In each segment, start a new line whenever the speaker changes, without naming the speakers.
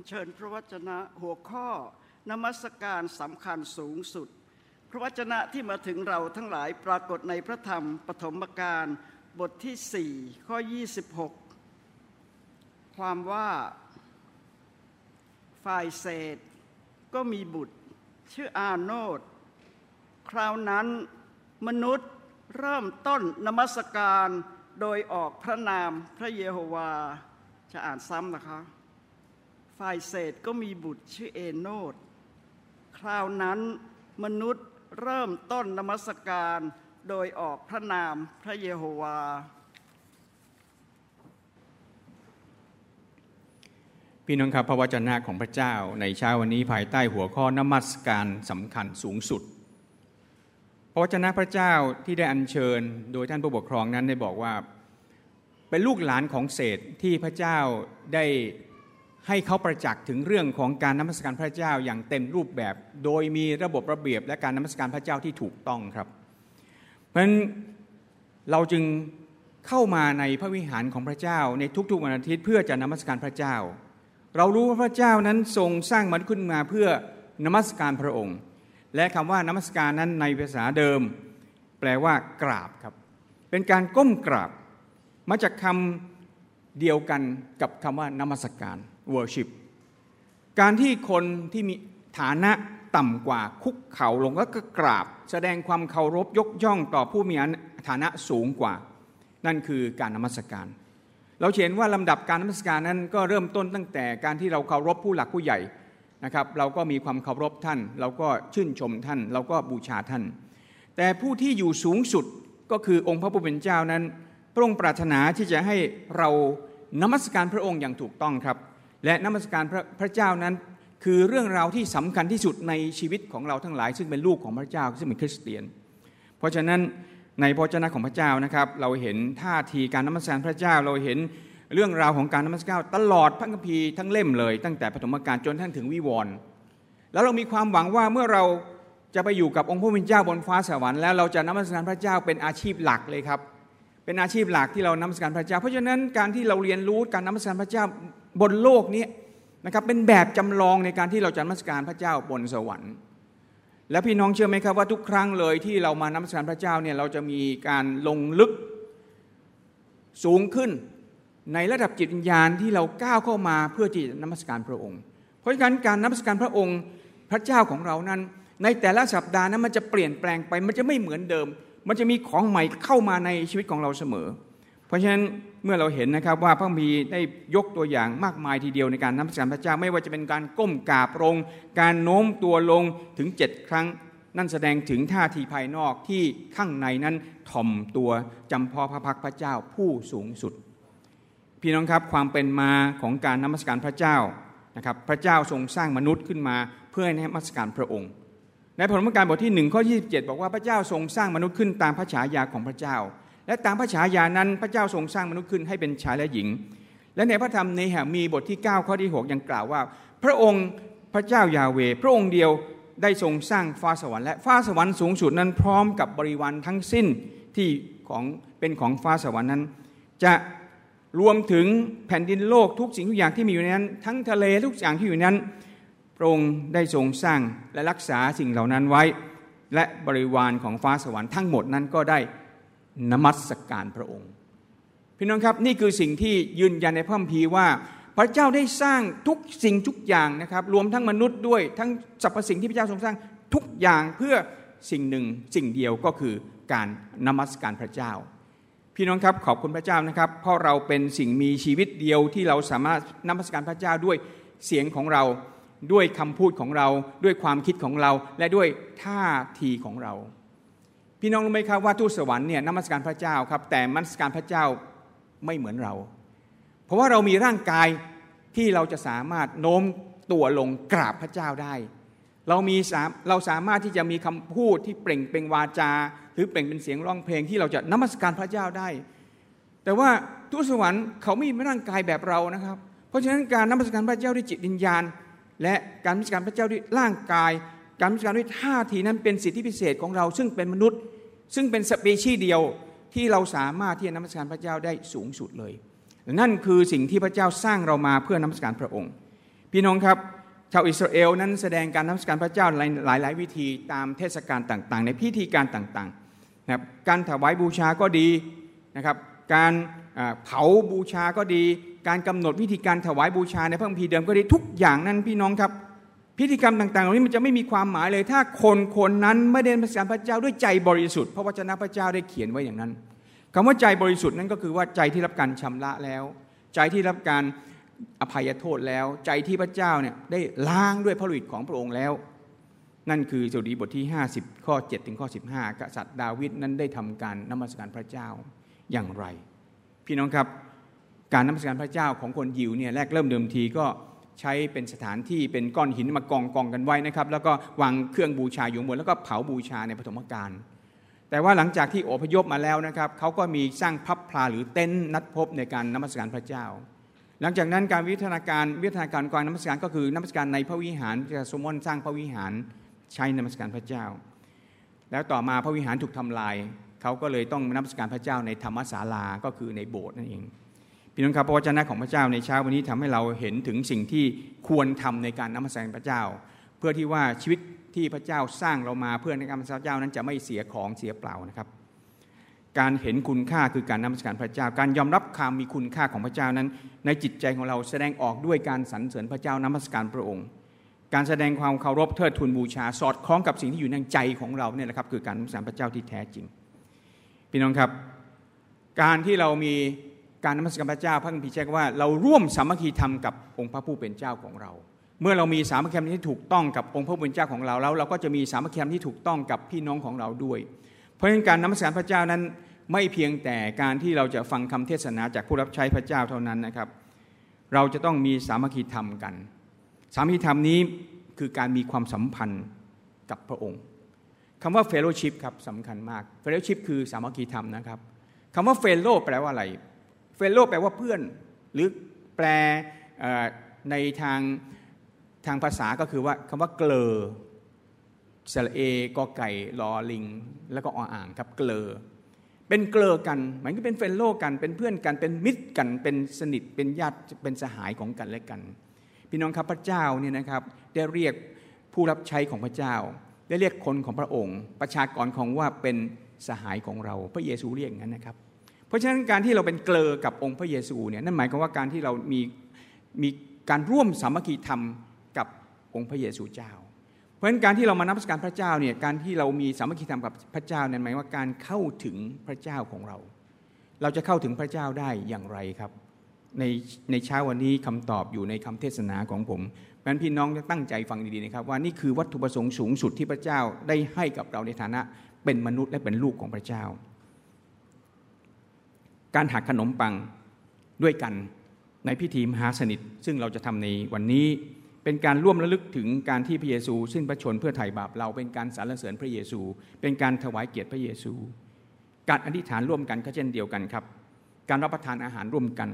อัญเชิญพระวจนะหัวข้อนมัสการสำคัญสูงสุด พระวจนะที่มาถึงเราทั้งหลายปรากฏในพระธรรมปฐมกาลบทที่ 4 ข้อ 26 ความว่าฝ่ายเศษก็มีบุตร ชื่ออาโนดคราวนั้นมนุษย์เริ่มต้นนมัสการโดยออกพระนามพระเยโฮวา จะอ่านซ้ำนะคะ ฝ่ายเศษก็มีบุตรชื่อเอโนดคราวนั้นมนุษย์เริ่มต้นนมัสการโดยออกพระนามพระเยโฮวา
พี่น้องครับพระวจนะของพระเจ้าในเช้าวันนี้ภายใต้หัวข้อนมัสการสำคัญสูงสุด พระวจนะพระเจ้าที่ได้อัญเชิญ โดยท่านผู้ปกครองนั้นได้บอกว่า เป็นลูกหลานของเศษที่พระเจ้าได้ ให้เขาประจักษ์ถึงเรื่องของการนมัสการพระเจ้าอย่างเต็มรูปแบบ โดยมีระบบระเบียบและการนมัสการพระเจ้าที่ถูกต้องครับ เพราะฉะนั้นเราจึงเข้ามาในพระวิหารของพระเจ้าในทุกๆวันอาทิตย์เพื่อจะนมัสการพระเจ้า เรารู้ว่าพระเจ้านั้นทรงสร้างมนุษย์ขึ้นมาเพื่อนมัสการพระองค์ และคำว่านมัสการนั้นในภาษาเดิม แปลว่ากราบครับ เป็นการก้มกราบ มาจากคำเดียวกันกับคำว่านมัสการ worship การที่คนที่มีฐานะต่ำกว่าคุกเข่าลงแล้วก็กราบ แสดงความเคารพยกย่องต่อผู้มีฐานะสูงกว่า นั่นคือการนมัสการ เราเห็นว่าลำดับการนมัสการนั้นก็เริ่มต้นตั้งแต่การที่เราเคารพผู้หลักผู้ใหญ่นะครับ เราก็มีความเคารพท่าน เราก็ชื่นชมท่าน เราก็บูชาท่าน แต่ผู้ที่อยู่สูงสุดก็คือองค์พระผู้เป็นเจ้านั้น พระองค์ปรารถนาที่จะให้เรานมัสการพระองค์อย่างถูกต้องครับ และนมัสการพระพระเจ้านั้น คือเรื่องราวที่สำคัญที่สุดในชีวิตของเราทั้งหลาย ซึ่งเป็นลูกของพระเจ้าซึ่งเป็นคริสเตียน เพราะฉะนั้นในพระเจ้าของพระเจ้านะครับ เราเห็นท่าทีการนมัสการพระเจ้าเราเห็นเรื่องราวของการนมัสการตลอดพระคัมภีร์ทั้งเล่มเลย ตั้งแต่ปฐมกาลจนท่านถึงวิวรณ์แล้วเรามีความหวังว่าเมื่อเราจะไปอยู่กับองค์พระผู้เป็นเจ้าบนฟ้าสวรรค์แล้วเราจะนมัสการพระเจ้าเป็นอาชีพหลักเลยครับ เป็นอาชีพหลักที่เรานมัสการพระเจ้า เพราะฉะนั้นการที่เราเรียนรู้การนมัสการพระเจ้าบนโลกนี้นะครับเป็นแบบจำลองในการที่เราจะนมัสการพระเจ้าบนสวรรค์ และพี่น้องเชื่อไหมครับว่าทุกครั้งเลยที่เรามานมัสการพระเจ้าเนี่ยเราจะมีการลงลึกสูงขึ้นในระดับจิตวิญญาณที่เราก้าวเข้ามาเพื่อที่จะนมัสการพระองค์ เพราะฉะนั้นการนมัสการพระองค์พระเจ้าของเรานั้น ในแต่ละสัปดาห์นั้นมันจะเปลี่ยนแปลงไปมันจะไม่เหมือนเดิม มันจะมีของใหม่เข้ามาในชีวิตของเราเสมอ เพราะฉะนั้นเมื่อเราเห็นนะครับว่าพระมีได้ยกตัวอย่างมากมายทีเดียวในการนมัสการพระเจ้า ไม่ว่าจะเป็นการก้มกราบลง การโน้มตัวลงถึงเจ็ดครั้ง นั่นแสดงถึงท่าทีภายนอกที่ข้างในนั้นถ่อมตัวจำพอพระพักพระเจ้าผู้สูงสุด พี่น้องครับความเป็นมาของการนมัสการพระเจ้านะครับพระเจ้าทรงสร้างมนุษย์ขึ้นมาเพื่อให้นมัสการพระองค์ ในผลประการบทที่หนึ่งข้อ27 บอกว่าพระเจ้าทรงสร้างมนุษย์ขึ้นตามพระฉายาของพระเจ้า และตามพระฉายานั้นพระเจ้าทรงสร้างมนุษย์ขึ้นให้เป็นชายและหญิง และในพระธรรมเนหมีบทที่ 9 ข้อที่ 6 ยังกล่าวว่า พระองค์พระเจ้ายาเว พระองค์เดียวได้ทรงสร้างฟ้าสวรรค์และฟ้าสวรรค์สูงสุดนั้นพร้อมกับบริวารทั้งสิ้นที่ของเป็นของฟ้าสวรรค์นั้น จะรวมถึงแผ่นดินโลกทุกสิ่งทุกอย่างที่มีอยู่ในนั้น ทั้งทะเลทุกอย่างที่อยู่ในนั้น ระองค์ได้ทรงสร้างและรักษาสิ่งเหล่านั้นไว้ และบริวารของฟ้าสวรรค์ทั้งหมดนั้นก็ได้นมัสการพระองค์ พี่น้องครับนี่คือสิ่งที่ยืนยันในพระคัมภีร์ว่า พระเจ้าได้สร้างทุกสิ่งทุกอย่างนะครับ รวมทั้งมนุษย์ด้วยทั้งสรรพสิ่งที่พระเจ้าทรงสร้างทุกอย่างเพื่อสิ่งหนึ่งสิ่งเดียวก็คือการนมัสการพระเจ้า พี่น้องครับขอบคุณพระเจ้านะครับ เพราะเราเป็นสิ่งมีชีวิตเดียวที่เราสามารถนมัสการพระเจ้าด้วยเสียงของเรา ด้วยคำพูดของเรา ด้วยความคิดของเรา และด้วยท่าทีของเรา พี่น้องรู้ไหมครับว่าทูตสวรรค์เนี่ยนมัสการพระเจ้าครับแต่นมัสการพระเจ้าไม่เหมือนเรา เพราะว่าเรามีร่างกายที่เราจะสามารถโน้มตัวลงกราบพระเจ้าได้ เรามีเราสามารถที่จะมีคำพูดที่เปล่งเป็นวาจา หรือเปล่งเป็นเสียงร้องเพลงที่เราจะนมัสการพระเจ้าได้ แต่ว่าทูตสวรรค์เขาไม่มีร่างกายแบบเรานะครับ เพราะฉะนั้นการนมัสการพระเจ้าด้วยจิตวิญญาณ และการมิสการพระเจ้าด้วยร่างกาย การมิสการด้วยท่าทีนั้นเป็นสิทธิพิเศษของเราซึ่งเป็นมนุษย์ ซึ่งเป็นสเปชีเดียวที่เราสามารถที่จะนมัสการพระเจ้าได้สูงสุดเลย นั่นคือสิ่งที่พระเจ้าสร้างเรามาเพื่อนมัสการพระองค์ พี่น้องครับชาวอิสราเอลนั้นแสดงการนมัสการพระเจ้าหลายหลายวิธีตามเทศกาลต่างๆ ในพิธีการต่างๆนะครับการถวายบูชาก็ดีนะครับการเผาบูชาก็ดี การกำหนดวิธีการถวายบูชาในพระคัมภีร์เดิมก็ดีทุกอย่างนั้นพี่น้องครับ พิธีกรรมต่างๆเหล่านี้มันจะไม่มีความหมายเลย ถ้าคนคนนั้นไม่ได้นมัสาพระเจ้าด้วยใจบริสุทธิ์พระวจนะพระเจ้าได้เขียนไว้อย่างนั้นคำว่าใจบริสุทธิ์นั้นก็คือว่าใจที่รับการชำระแล้ว ใจที่รับการอภัยโทษแล้ว ใจที่พระเจ้าเนี่ยได้ล้างด้วยพระฤทธิ์ของพระองค์แล้ว นั่นคือสดุดีบทที่ 50 ข้อ7ถึงข้อ15 กษัตริย์ดาวิดนั้นได้ทำการนมัสการพระเจ้าอย่างไร พี่น้องครับ การนมัสการพระเจ้าของคนยิวเนี่ยแรกเริ่มเดิมทีก็ใช้เป็นสถานที่เป็นก้อนหินมากองกองกันไว้นะครับ แล้วก็วางเครื่องบูชาอยู่บนแล้วก็เผาบูชาในปฐมกาลแต่ว่าหลังจากที่อพยพมาแล้วนะครับเขาก็มีสร้างพับพลาหรือเต็นท์นัดพบในการนมัสการพระเจ้า หลังจากนั้นการวิทยาการวิทยาการการนมัสการก็คือนมัสการในพระวิหารที่โซโมนสร้างพระวิหารใช้นมัสการพระเจ้า แล้วต่อมาพระวิหารถูกทำลายเขาก็เลยต้องนมัสการพระเจ้าในธรรมศาลาก็คือในโบสถ์นั่นเอง พี่น้องครับพระวจนะของพระเจ้าในเช้าวันนี้ทำให้เราเห็นถึงสิ่งที่ควรทำในการนมัสการพระเจ้า เพื่อที่ว่าชีวิตที่พระเจ้าสร้างเรามาเพื่อในการนมัสการพระเจ้านั้นจะไม่เสียของเสียเปล่านะครับ การเห็นคุณค่าคือการนมัสการพระเจ้า การยอมรับความมีคุณค่าของพระเจ้านั้น ในจิตใจของเราแสดงออกด้วยการสรรเสริญพระเจ้านมัสการพระองค์ การแสดงความเคารพเทิดทูนบูชาสอดคล้องกับสิ่งที่อยู่ในใจของเราเนี่ยแหละครับคือการนมัสการพระเจ้าที่แท้จริง พี่น้องครับ การที่เรามี การนมัสการพระเจ้าพระคัมภีร์แจ้งว่าเราร่วมสามัคคีธรรมกับองค์พระผู้เป็นเจ้าของเรา เมื่อเรามีสามัคคีธรรมที่ถูกต้องกับองค์พระผู้เป็นเจ้าของเราแล้วเราก็จะมีสามัคคีธรรมที่ถูกต้องกับพี่น้องของเราด้วย เพราะฉะนั้นการนมัสการพระเจ้านั้นไม่เพียงแต่การที่เราจะฟังคำเทศนาจากผู้รับใช้พระเจ้าเท่านั้นนะครับ เราจะต้องมีสามัคคีธรรมกัน สามัคคีธรรมนี้คือการมีความสัมพันธ์กับพระองค์คำว่าเฟโลชิพครับสำคัญมากเฟโลชิพคือสามัคคีธรรมนะครับคำว่าเฟโลแปลว่าอะไร เฟโลแปลว่าเพื่อน หรือแปลในทางทางภาษาก็คือว่าคำว่าเกลอสระเอกอไก่ลอลิง แล้วก็ออ่างครับเกลอเป็นเกลอกันหมายถึงเป็นเฟนโลกันเป็นเพื่อนกันเป็นมิตรกันเป็นสนิทเป็นญาติเป็นสหายของกันและกัน พี่น้องครับพระเจ้าเนี่ยนะครับได้เรียกผู้รับใช้ของพระเจ้า ได้เรียกคนของพระองค์ ประชากรของว่าเป็นสหายของเรา พระเยซูเรียกงั้นนะครับ เพราะฉะนั้นการที่เราเป็นเกลอกับองค์พระเยซูเนี่ยนั่นหมายความว่าการที่เรามีมีการร่วมสามัคคีธรรมกับองค์พระเยซูเจ้า เพราะฉะนั้นการที่เรามานับสการพระเจ้าเนี่ยการที่เรามีสามัคคีธรรมกับพระเจ้านั้นหมายว่าการเข้าถึงพระเจ้าของเรา เราจะเข้าถึงพระเจ้าได้อย่างไรครับในในเช้าวันนี้คำตอบอยู่ในคำเทศนาของผมเพราะฉะนั้นพี่น้องตั้งใจฟังดีๆนะครับ ว่านี่คือวัตถุประสงค์สูงสุดที่พระเจ้าได้ให้กับเราในฐานะเป็นมนุษย์และเป็นลูกของพระเจ้า การหักขนมปังด้วยกันในพิธีมหาสนิท ซึ่งเราจะทำในวันนี้เป็นการร่วมระลึกถึงการที่พระเยซูสิ้นพระชนเพื่อไถ่บาปเราเป็นการสรรเสริญพระเยซู เป็นการถวายเกียรติพระเยซู การอธิษฐานร่วมกันก็เช่นเดียวกันครับ การรับประทานอาหารร่วมกัน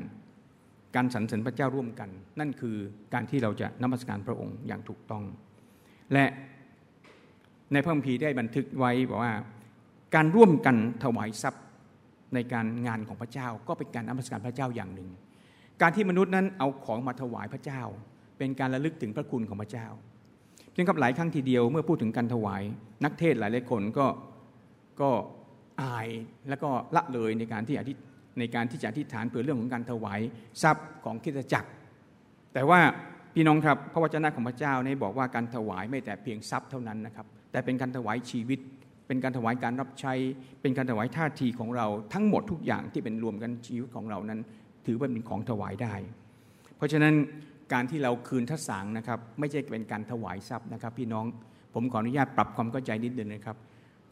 การสรรเสริญพระเจ้าร่วมกัน นั่นคือการที่เราจะนมัสการพระองค์อย่างถูกต้อง และในพระคัมภีร์ได้บันทึกไว้บอกว่า การร่วมกันถวายทรัพย์ ในการงานของพระเจ้า ก็เป็นการนมัสการพระเจ้าอย่างหนึ่ง การที่มนุษย์นั้นเอาของมาถวายพระเจ้า เป็นการระลึกถึงพระคุณของพระเจ้าเพียงครับหลายครั้งทีเดียวเมื่อพูดถึงการถวาย นักเทศหลายหลายคนก็ก็อายแล้วก็ละเลยในการที่อธิในการที่จะอธิษฐานเพื่อเรื่องของการถวายทรัพย์ของคิดจักร แต่ว่าพี่น้องครับพระวจนะของพระเจ้าในบอกว่าการถวายไม่แต่เพียงทรัพย์เท่านั้นนะครับแต่เป็นการถวายชีวิต เป็นการถวายการรับใช้ เป็นการถวายท่าทีของเราทั้งหมดทุกอย่างที่เป็นรวมกันชีวิตของเรานั้น ถือว่าเป็นของถวายได้ เพราะฉะนั้นการที่เราคืนทัศน์นะครับ ไม่ใช่เป็นการถวายทรัพย์นะครับ พี่น้องผมขออนุญาตปรับความเข้าใจนิดนึงนะครับ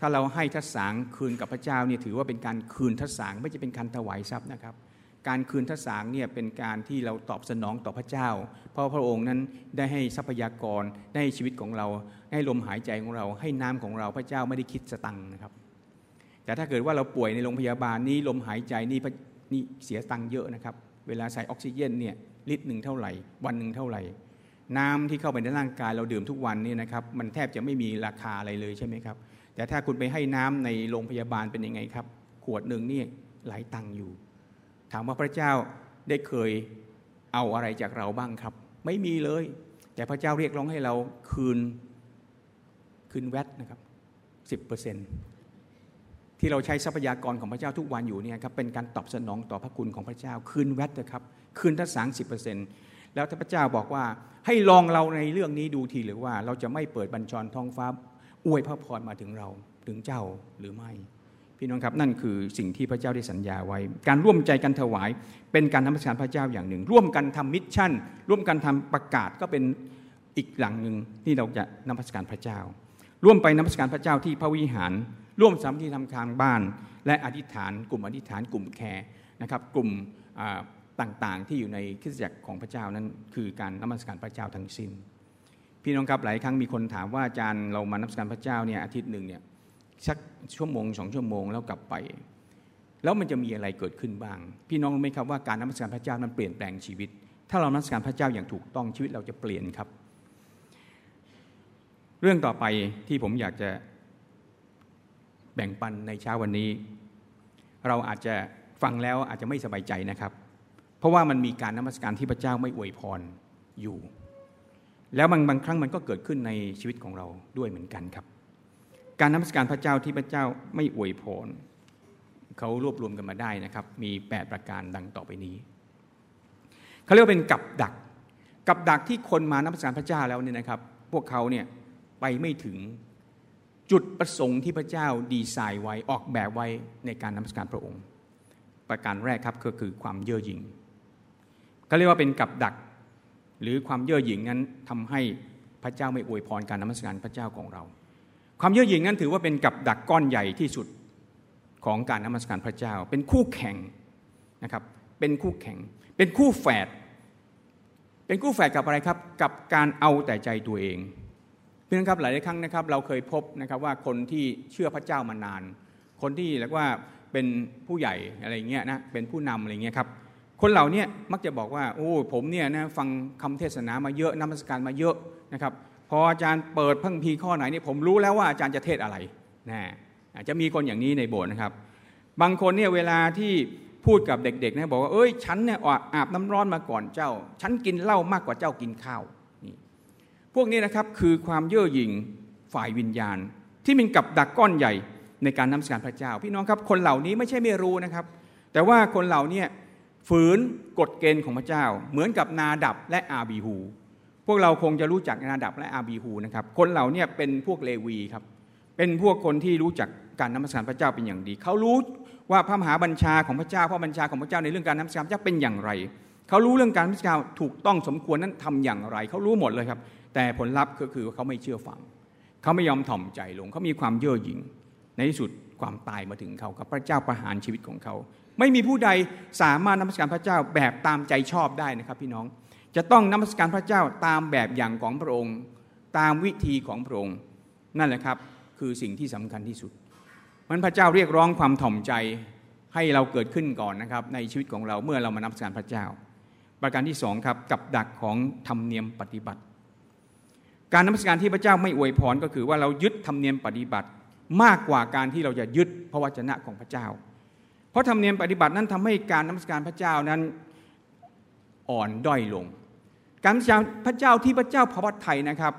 ถ้าเราให้ทัศน์คืนกับพระเจ้าเนี่ยถือว่าเป็นการคืนทัศน์ไม่ใช่เป็นการถวายทรัพย์นะครับ การคืนทัศน์เนี่ยเป็นการที่เราตอบสนองต่อพระเจ้า เพราะพระองค์นั้นได้ให้ทรัพยากรได้ชีวิตของเราให้ลมหายใจของเราให้น้ำของเราพระเจ้าไม่ได้คิดสตังค์นะครับ แต่ถ้าเกิดว่าเราป่วยในโรงพยาบาลนี้ลมหายใจนี่นี่เสียตังค์เยอะนะครับ เวลาใส่ออกซิเจนเนี่ยลิตรหนึ่งเท่าไหร่ วันหนึ่งเท่าไหร่ น้ำที่เข้าไปในร่างกายเราดื่มทุกวันนี่นะครับมันแทบจะไม่มีราคาอะไรเลยใช่ไหมครับแต่ถ้าคุณไปให้น้ำในโรงพยาบาลเป็นยังไงครับ ขวดหนึ่งนี่หลายตังค์อยู่ ถามว่าพระเจ้าได้เคยเอาอะไรจากเราบ้างครับ ไม่มีเลย แต่พระเจ้าเรียกร้องให้เราคืนคืนแวดนะครับสิบเปอร์เซ็นที่เราใช้ทรัพยากรของพระเจ้าทุกวันอยู่เนี่ยครับเป็นการตอบสนองต่อพระคุณของพระเจ้า คืนแวดนะครับ คืนทั้งสามสิบเปอร์เซ็นแล้วพระเจ้าบอกว่าให้ลองเราในเรื่องนี้ดูทีหรือว่าเราจะไม่เปิดบัญชรท้องฟ้าอวยพระพรมาถึงเราถึงเจ้าหรือไม่ พี่น้องครับนั่นคือสิ่งที่พระเจ้าได้สัญญาไว้ การร่วมใจกันถวาย เป็นการนมัสการพระเจ้าอย่างหนึ่ง ร่วมกันทำ mission ร่วมกันทำประกาศก็เป็นอีกอย่างหนึ่งที่เราจะนมัสการพระเจ้า ร่วมไปนมัสการพระเจ้าที่พระวิหาร ร่วมสามัคคีธรรมตามบ้าน และอธิษฐาน กลุ่มอธิษฐานกลุ่ม care นะครับ กลุ่มต่างๆ ที่อยู่ในคริสตจักรของพระเจ้านั้น คือการนมัสการพระเจ้าทั้งสิ้น พี่น้องครับหลายครั้งมีคนถามว่าอาจารย์เรามานมัสการพระเจ้าเนี่ยอาทิตย์หนึ่งเนี่ย สักชั่วโมงสองชั่วโมงแล้วกลับไป แล้วมันจะมีอะไรเกิดขึ้นบ้าง พี่น้องรู้ไหมครับว่าการนมัสการพระเจ้านั้นเปลี่ยนแปลงชีวิต ถ้าเรานมัสการพระเจ้าอย่างถูกต้องชีวิตเราจะเปลี่ยนครับ เรื่องต่อไปที่ผมอยากจะแบ่งปันในเช้าวันนี้ เราอาจจะฟังแล้วอาจจะไม่สบายใจนะครับ เพราะว่ามันมีการนมัสการที่พระเจ้าไม่อวยพรอยู่ แล้วบางบางครั้งมันก็เกิดขึ้นในชีวิตของเราด้วยเหมือนกันครับ การนมัสการพระเจ้าที่พระเจ้าไม่อวยพรเขารวบรวมกันมาได้นะครับ มี 8 ประการดังต่อไปนี้เขาเรียกว่าเป็นกับดัก กับดักที่คนมานมัสการพระเจ้าแล้วเนี่ยนะครับ พวกเขาเนี่ยไปไม่ถึงจุดประสงค์ที่พระเจ้าดีไซน์ไว้ออกแบบไว้ในการนมัสการพระองค์ ประการแรกครับก็คือความเย่อหยิ่งก็เรียกว่าเป็นกับดัก หรือความเย่อหยิ่งนั้นทำให้พระเจ้าไม่อวยพรการนมัสการพระเจ้าของเรา ความเย่อหยิ่งนั้นถือว่าเป็นกับดักก้อนใหญ่ที่สุดของการนมัสการพระเจ้า เป็นคู่แข่งนะครับ เป็นคู่แข่ง เป็นคู่แฝด เป็นคู่แฝดกับอะไรครับ กับการเอาแต่ใจตัวเองเพื่อนครับหลายครั้งนะครับ เราเคยพบนะครับว่าคนที่เชื่อพระเจ้ามานาน คนที่เรียกว่าเป็นผู้ใหญ่อะไรเงี้ยนะ เป็นผู้นำอะไรเงี้ยครับ คนเหล่านี้มักจะบอกว่า โอ้ผมเนี่ยนะฟังคำเทศนามาเยอะนมัสการมาเยอะนะครับ ออาจารย์เปิดพังพีข้อไหนนี่ผมรู้แล้วว่าอาจารย์จะเทศอะไรนะจะมีคนอย่างนี้ในโบสถ์นะครับ บางคนเนี่ยเวลาที่พูดกับเด็กๆนะบอกว่าเอ้ยฉันเนี่ยอาบน้ำร้อนมาก่อนเจ้า ฉันกินเหล้ามากกว่าเจ้ากินข้าวนี่พวกนี้นะครับคือความเย่อหยิ่งฝ่ายวิญญาณ ที่มีกับดักก้อนใหญ่ในการนำสการพระเจ้า พี่น้องครับคนเหล่านี้ไม่ใช่ไม่รู้นะครับ แต่ว่าคนเหล่านี้ฝืนกฎเกณฑ์ของพระเจ้า เหมือนกับนาดับและอาบีฮู พวกเราคงจะรู้จักนาดับและอาบีฮูนะครับคนเหล่านี้เป็นพวกเลวีครับเป็นพวกคนที่รู้จักการนมัสการพระเจ้าเป็นอย่างดี เขารู้ว่าพระมหาบัญชาของพระเจ้าพระบัญชาของพระเจ้าในเรื่องการนมัสการพระเจ้าเป็นอย่างไร เขารู้เรื่องการนมัสการถูกต้องสมควรนั้นทำอย่างไร เขารู้หมดเลยครับ แต่ผลลัพธ์ก็คือเขาไม่เชื่อฟัง เขาไม่ยอมถ่อมใจลง เขามีความเย่อหยิ่งในที่สุดความตายมาถึงเขากับพระเจ้าประหารชีวิตของเขา ไม่มีผู้ใดสามารถนมัสการพระเจ้าแบบตามใจชอบได้นะครับ พี่น้อง จะต้องนมัสการพระเจ้าตามแบบอย่างของพระองค์ ตามวิธีของพระองค์ นั่นแหละครับคือสิ่งที่สำคัญที่สุดมันพระเจ้าเรียกร้องความถ่อมใจให้เราเกิดขึ้นก่อนนะครับ ในชีวิตของเราเมื่อเรามานมัสการพระเจ้า ประการที่สองครับกับดักของธรรมเนียมปฏิบัติ การนมัสการที่พระเจ้าไม่อวยพรก็คือว่าเรายึดธรรมเนียมปฏิบัติมากกว่าการที่เราจะยึดพระวจนะของพระเจ้า เพราะธรรมเนียมปฏิบัตินั้นทำให้การนมัสการพระเจ้านั้นอ่อนด้อยลง การพระเจ้าที่พระเจ้าพระวัตไทยนะครับ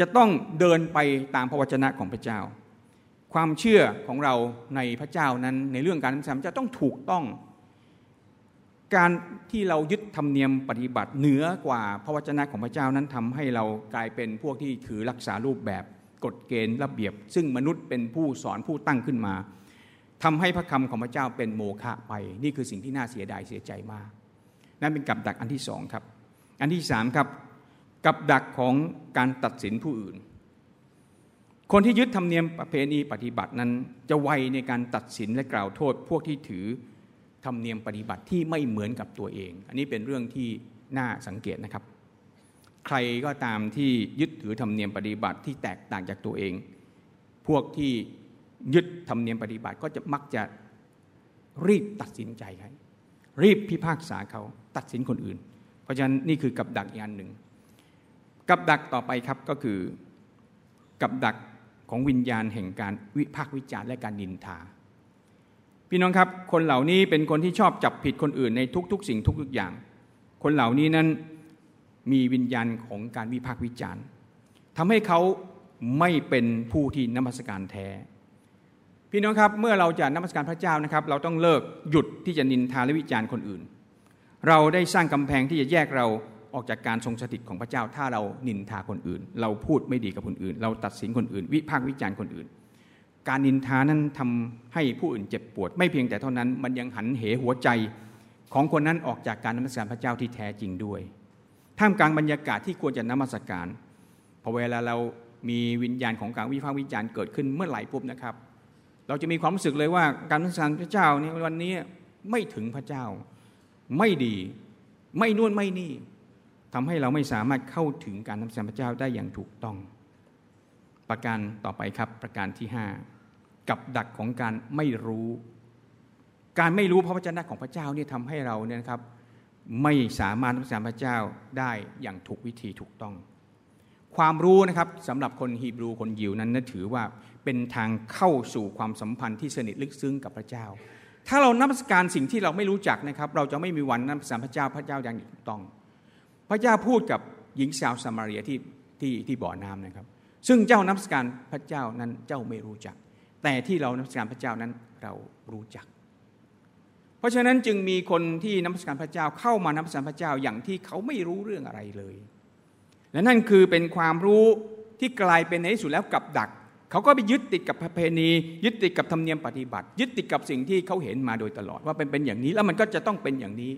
จะต้องเดินไปตามพระวจนะของพระเจ้า ความเชื่อของเราในพระเจ้านั้นในเรื่องการนมัสการจะต้องถูกต้อง การที่เรายึดธรรมเนียมปฏิบัติเหนือกว่าพระวจนะของพระเจ้านั้นทำให้เรากลายเป็นพวกที่ถือรักษารูปแบบกฎเกณฑ์ระเบียบ ซึ่งมนุษย์เป็นผู้สอนผู้ตั้งขึ้นมาทำให้พระคำของพระเจ้าเป็นโมฆะไป นี่คือสิ่งที่น่าเสียดายเสียใจมาก นั่นเป็นกับดักอันที่สองครับ อันที่สามครับกับดักของการตัดสินผู้อื่น คนที่ยึดธรรมเนียมประเพณีปฏิบัตินั้น จะไวในการตัดสินและกล่าวโทษ พวกที่ถือธรรมเนียมปฏิบัติที่ไม่เหมือนกับตัวเอง อันนี้เป็นเรื่องที่น่าสังเกตนะครับ ใครก็ตามที่ยึดถือธรรมเนียมปฏิบัติที่แตกต่างจากตัวเอง พวกที่ยึดธรรมเนียมปฏิบัติก็จะมักจะรีบตัดสินใจเขารีบพิพากษาเขาตัดสินคนอื่น เพราะฉะนั้นนี่คือกับดักอีกอันหนึ่งกับดักต่อไปครับก็คือกับดักของวิญญาณแห่งการวิพากษ์วิจารณ์และการนินทา พี่น้องครับคนเหล่านี้เป็นคนที่ชอบจับผิดคนอื่นในทุกๆ สิ่งทุกๆอย่าง คนเหล่านี้นั้นมีวิญญาณของการวิพากษ์วิจารณ์ทำให้เขาไม่เป็นผู้ที่นมัสการแท้ พี่น้องครับเมื่อเราจะนมัสการพระเจ้านะครับ เราต้องเลิกหยุดที่จะนินทาและวิจารณ์คนอื่น เราได้สร้างกำแพงที่จะแยกเราออกจากการทรงสถิตของพระเจ้า ถ้าเรานินทาคนอื่น เราพูดไม่ดีกับคนอื่น เราตัดสินคนอื่น วิพากษ์วิจารณ์คนอื่น การนินทานั้นทำให้ผู้อื่นเจ็บปวด ไม่เพียงแต่เท่านั้นมันยังหันเหหัวใจของคนนั้นออกจากการนมัสการพระเจ้าที่แท้จริงด้วย ท่ามกลางบรรยากาศที่ควรจะนมัสการพอเวลาเรามีวิญญาณของการวิพากษ์วิจารณ์เกิดขึ้นเมื่อไหร่ปุ๊บนะครับ เราจะมีความรู้สึกเลยว่าการนมัสการพระเจ้าในวันนี้ไม่ถึงพระเจ้า ไม่ดี ไม่นู่นไม่นี่ทำให้เราไม่สามารถเข้าถึงการนมัสารพระเจ้าได้อย่างถูกต้อง ประการต่อไปครับประการที่ห้ากับดักของการไม่รู้ การไม่รู้พระวจนะของพระเจ้าเนี่ยทำให้เราเนี่ยครับ ไม่สามารถนมัสารพระเจ้าได้อย่างถูกวิธีถูกต้อง ความรู้นะครับสำหรับคนฮีบรูคนยิวนั้นนถือว่าเป็นทางเข้าสู่ความสัมพันธ์ที่สนิทลึกซึ้งกับพระเจ้า ถ้าเรานมัสการสิ่งที่เราไม่รู้จักนะครับ เราจะไม่มีวันนมัสการพระเจ้าพระเจ้าอย่างถูกต้อง พระเจ้าพูดกับหญิงสาวสมาเรียที่ที่ที่บ่อน้ำนะครับ ซึ่งเจ้านมัสการพระเจ้านั้นเจ้าไม่รู้จัก แต่ที่เรานมัสการพระเจ้านั้นเรารู้จัก เพราะฉะนั้นจึงมีคนที่นมัสการพระเจ้าเข้ามานมัสการพระเจ้าอย่างที่เขาไม่รู้เรื่องอะไรเลย และนั่นคือเป็นความรู้ที่กลายเป็นในที่สุดแล้วกับดัก เขาก็ไปยึดติดกับประเพณี ยึดติดกับธรรมเนียมปฏิบัติ ยึดติดกับสิ่งที่เขาเห็นมาโดยตลอดว่าเป็นเป็นอย่างนี้แล้วมันก็จะต้องเป็นอย่างนี้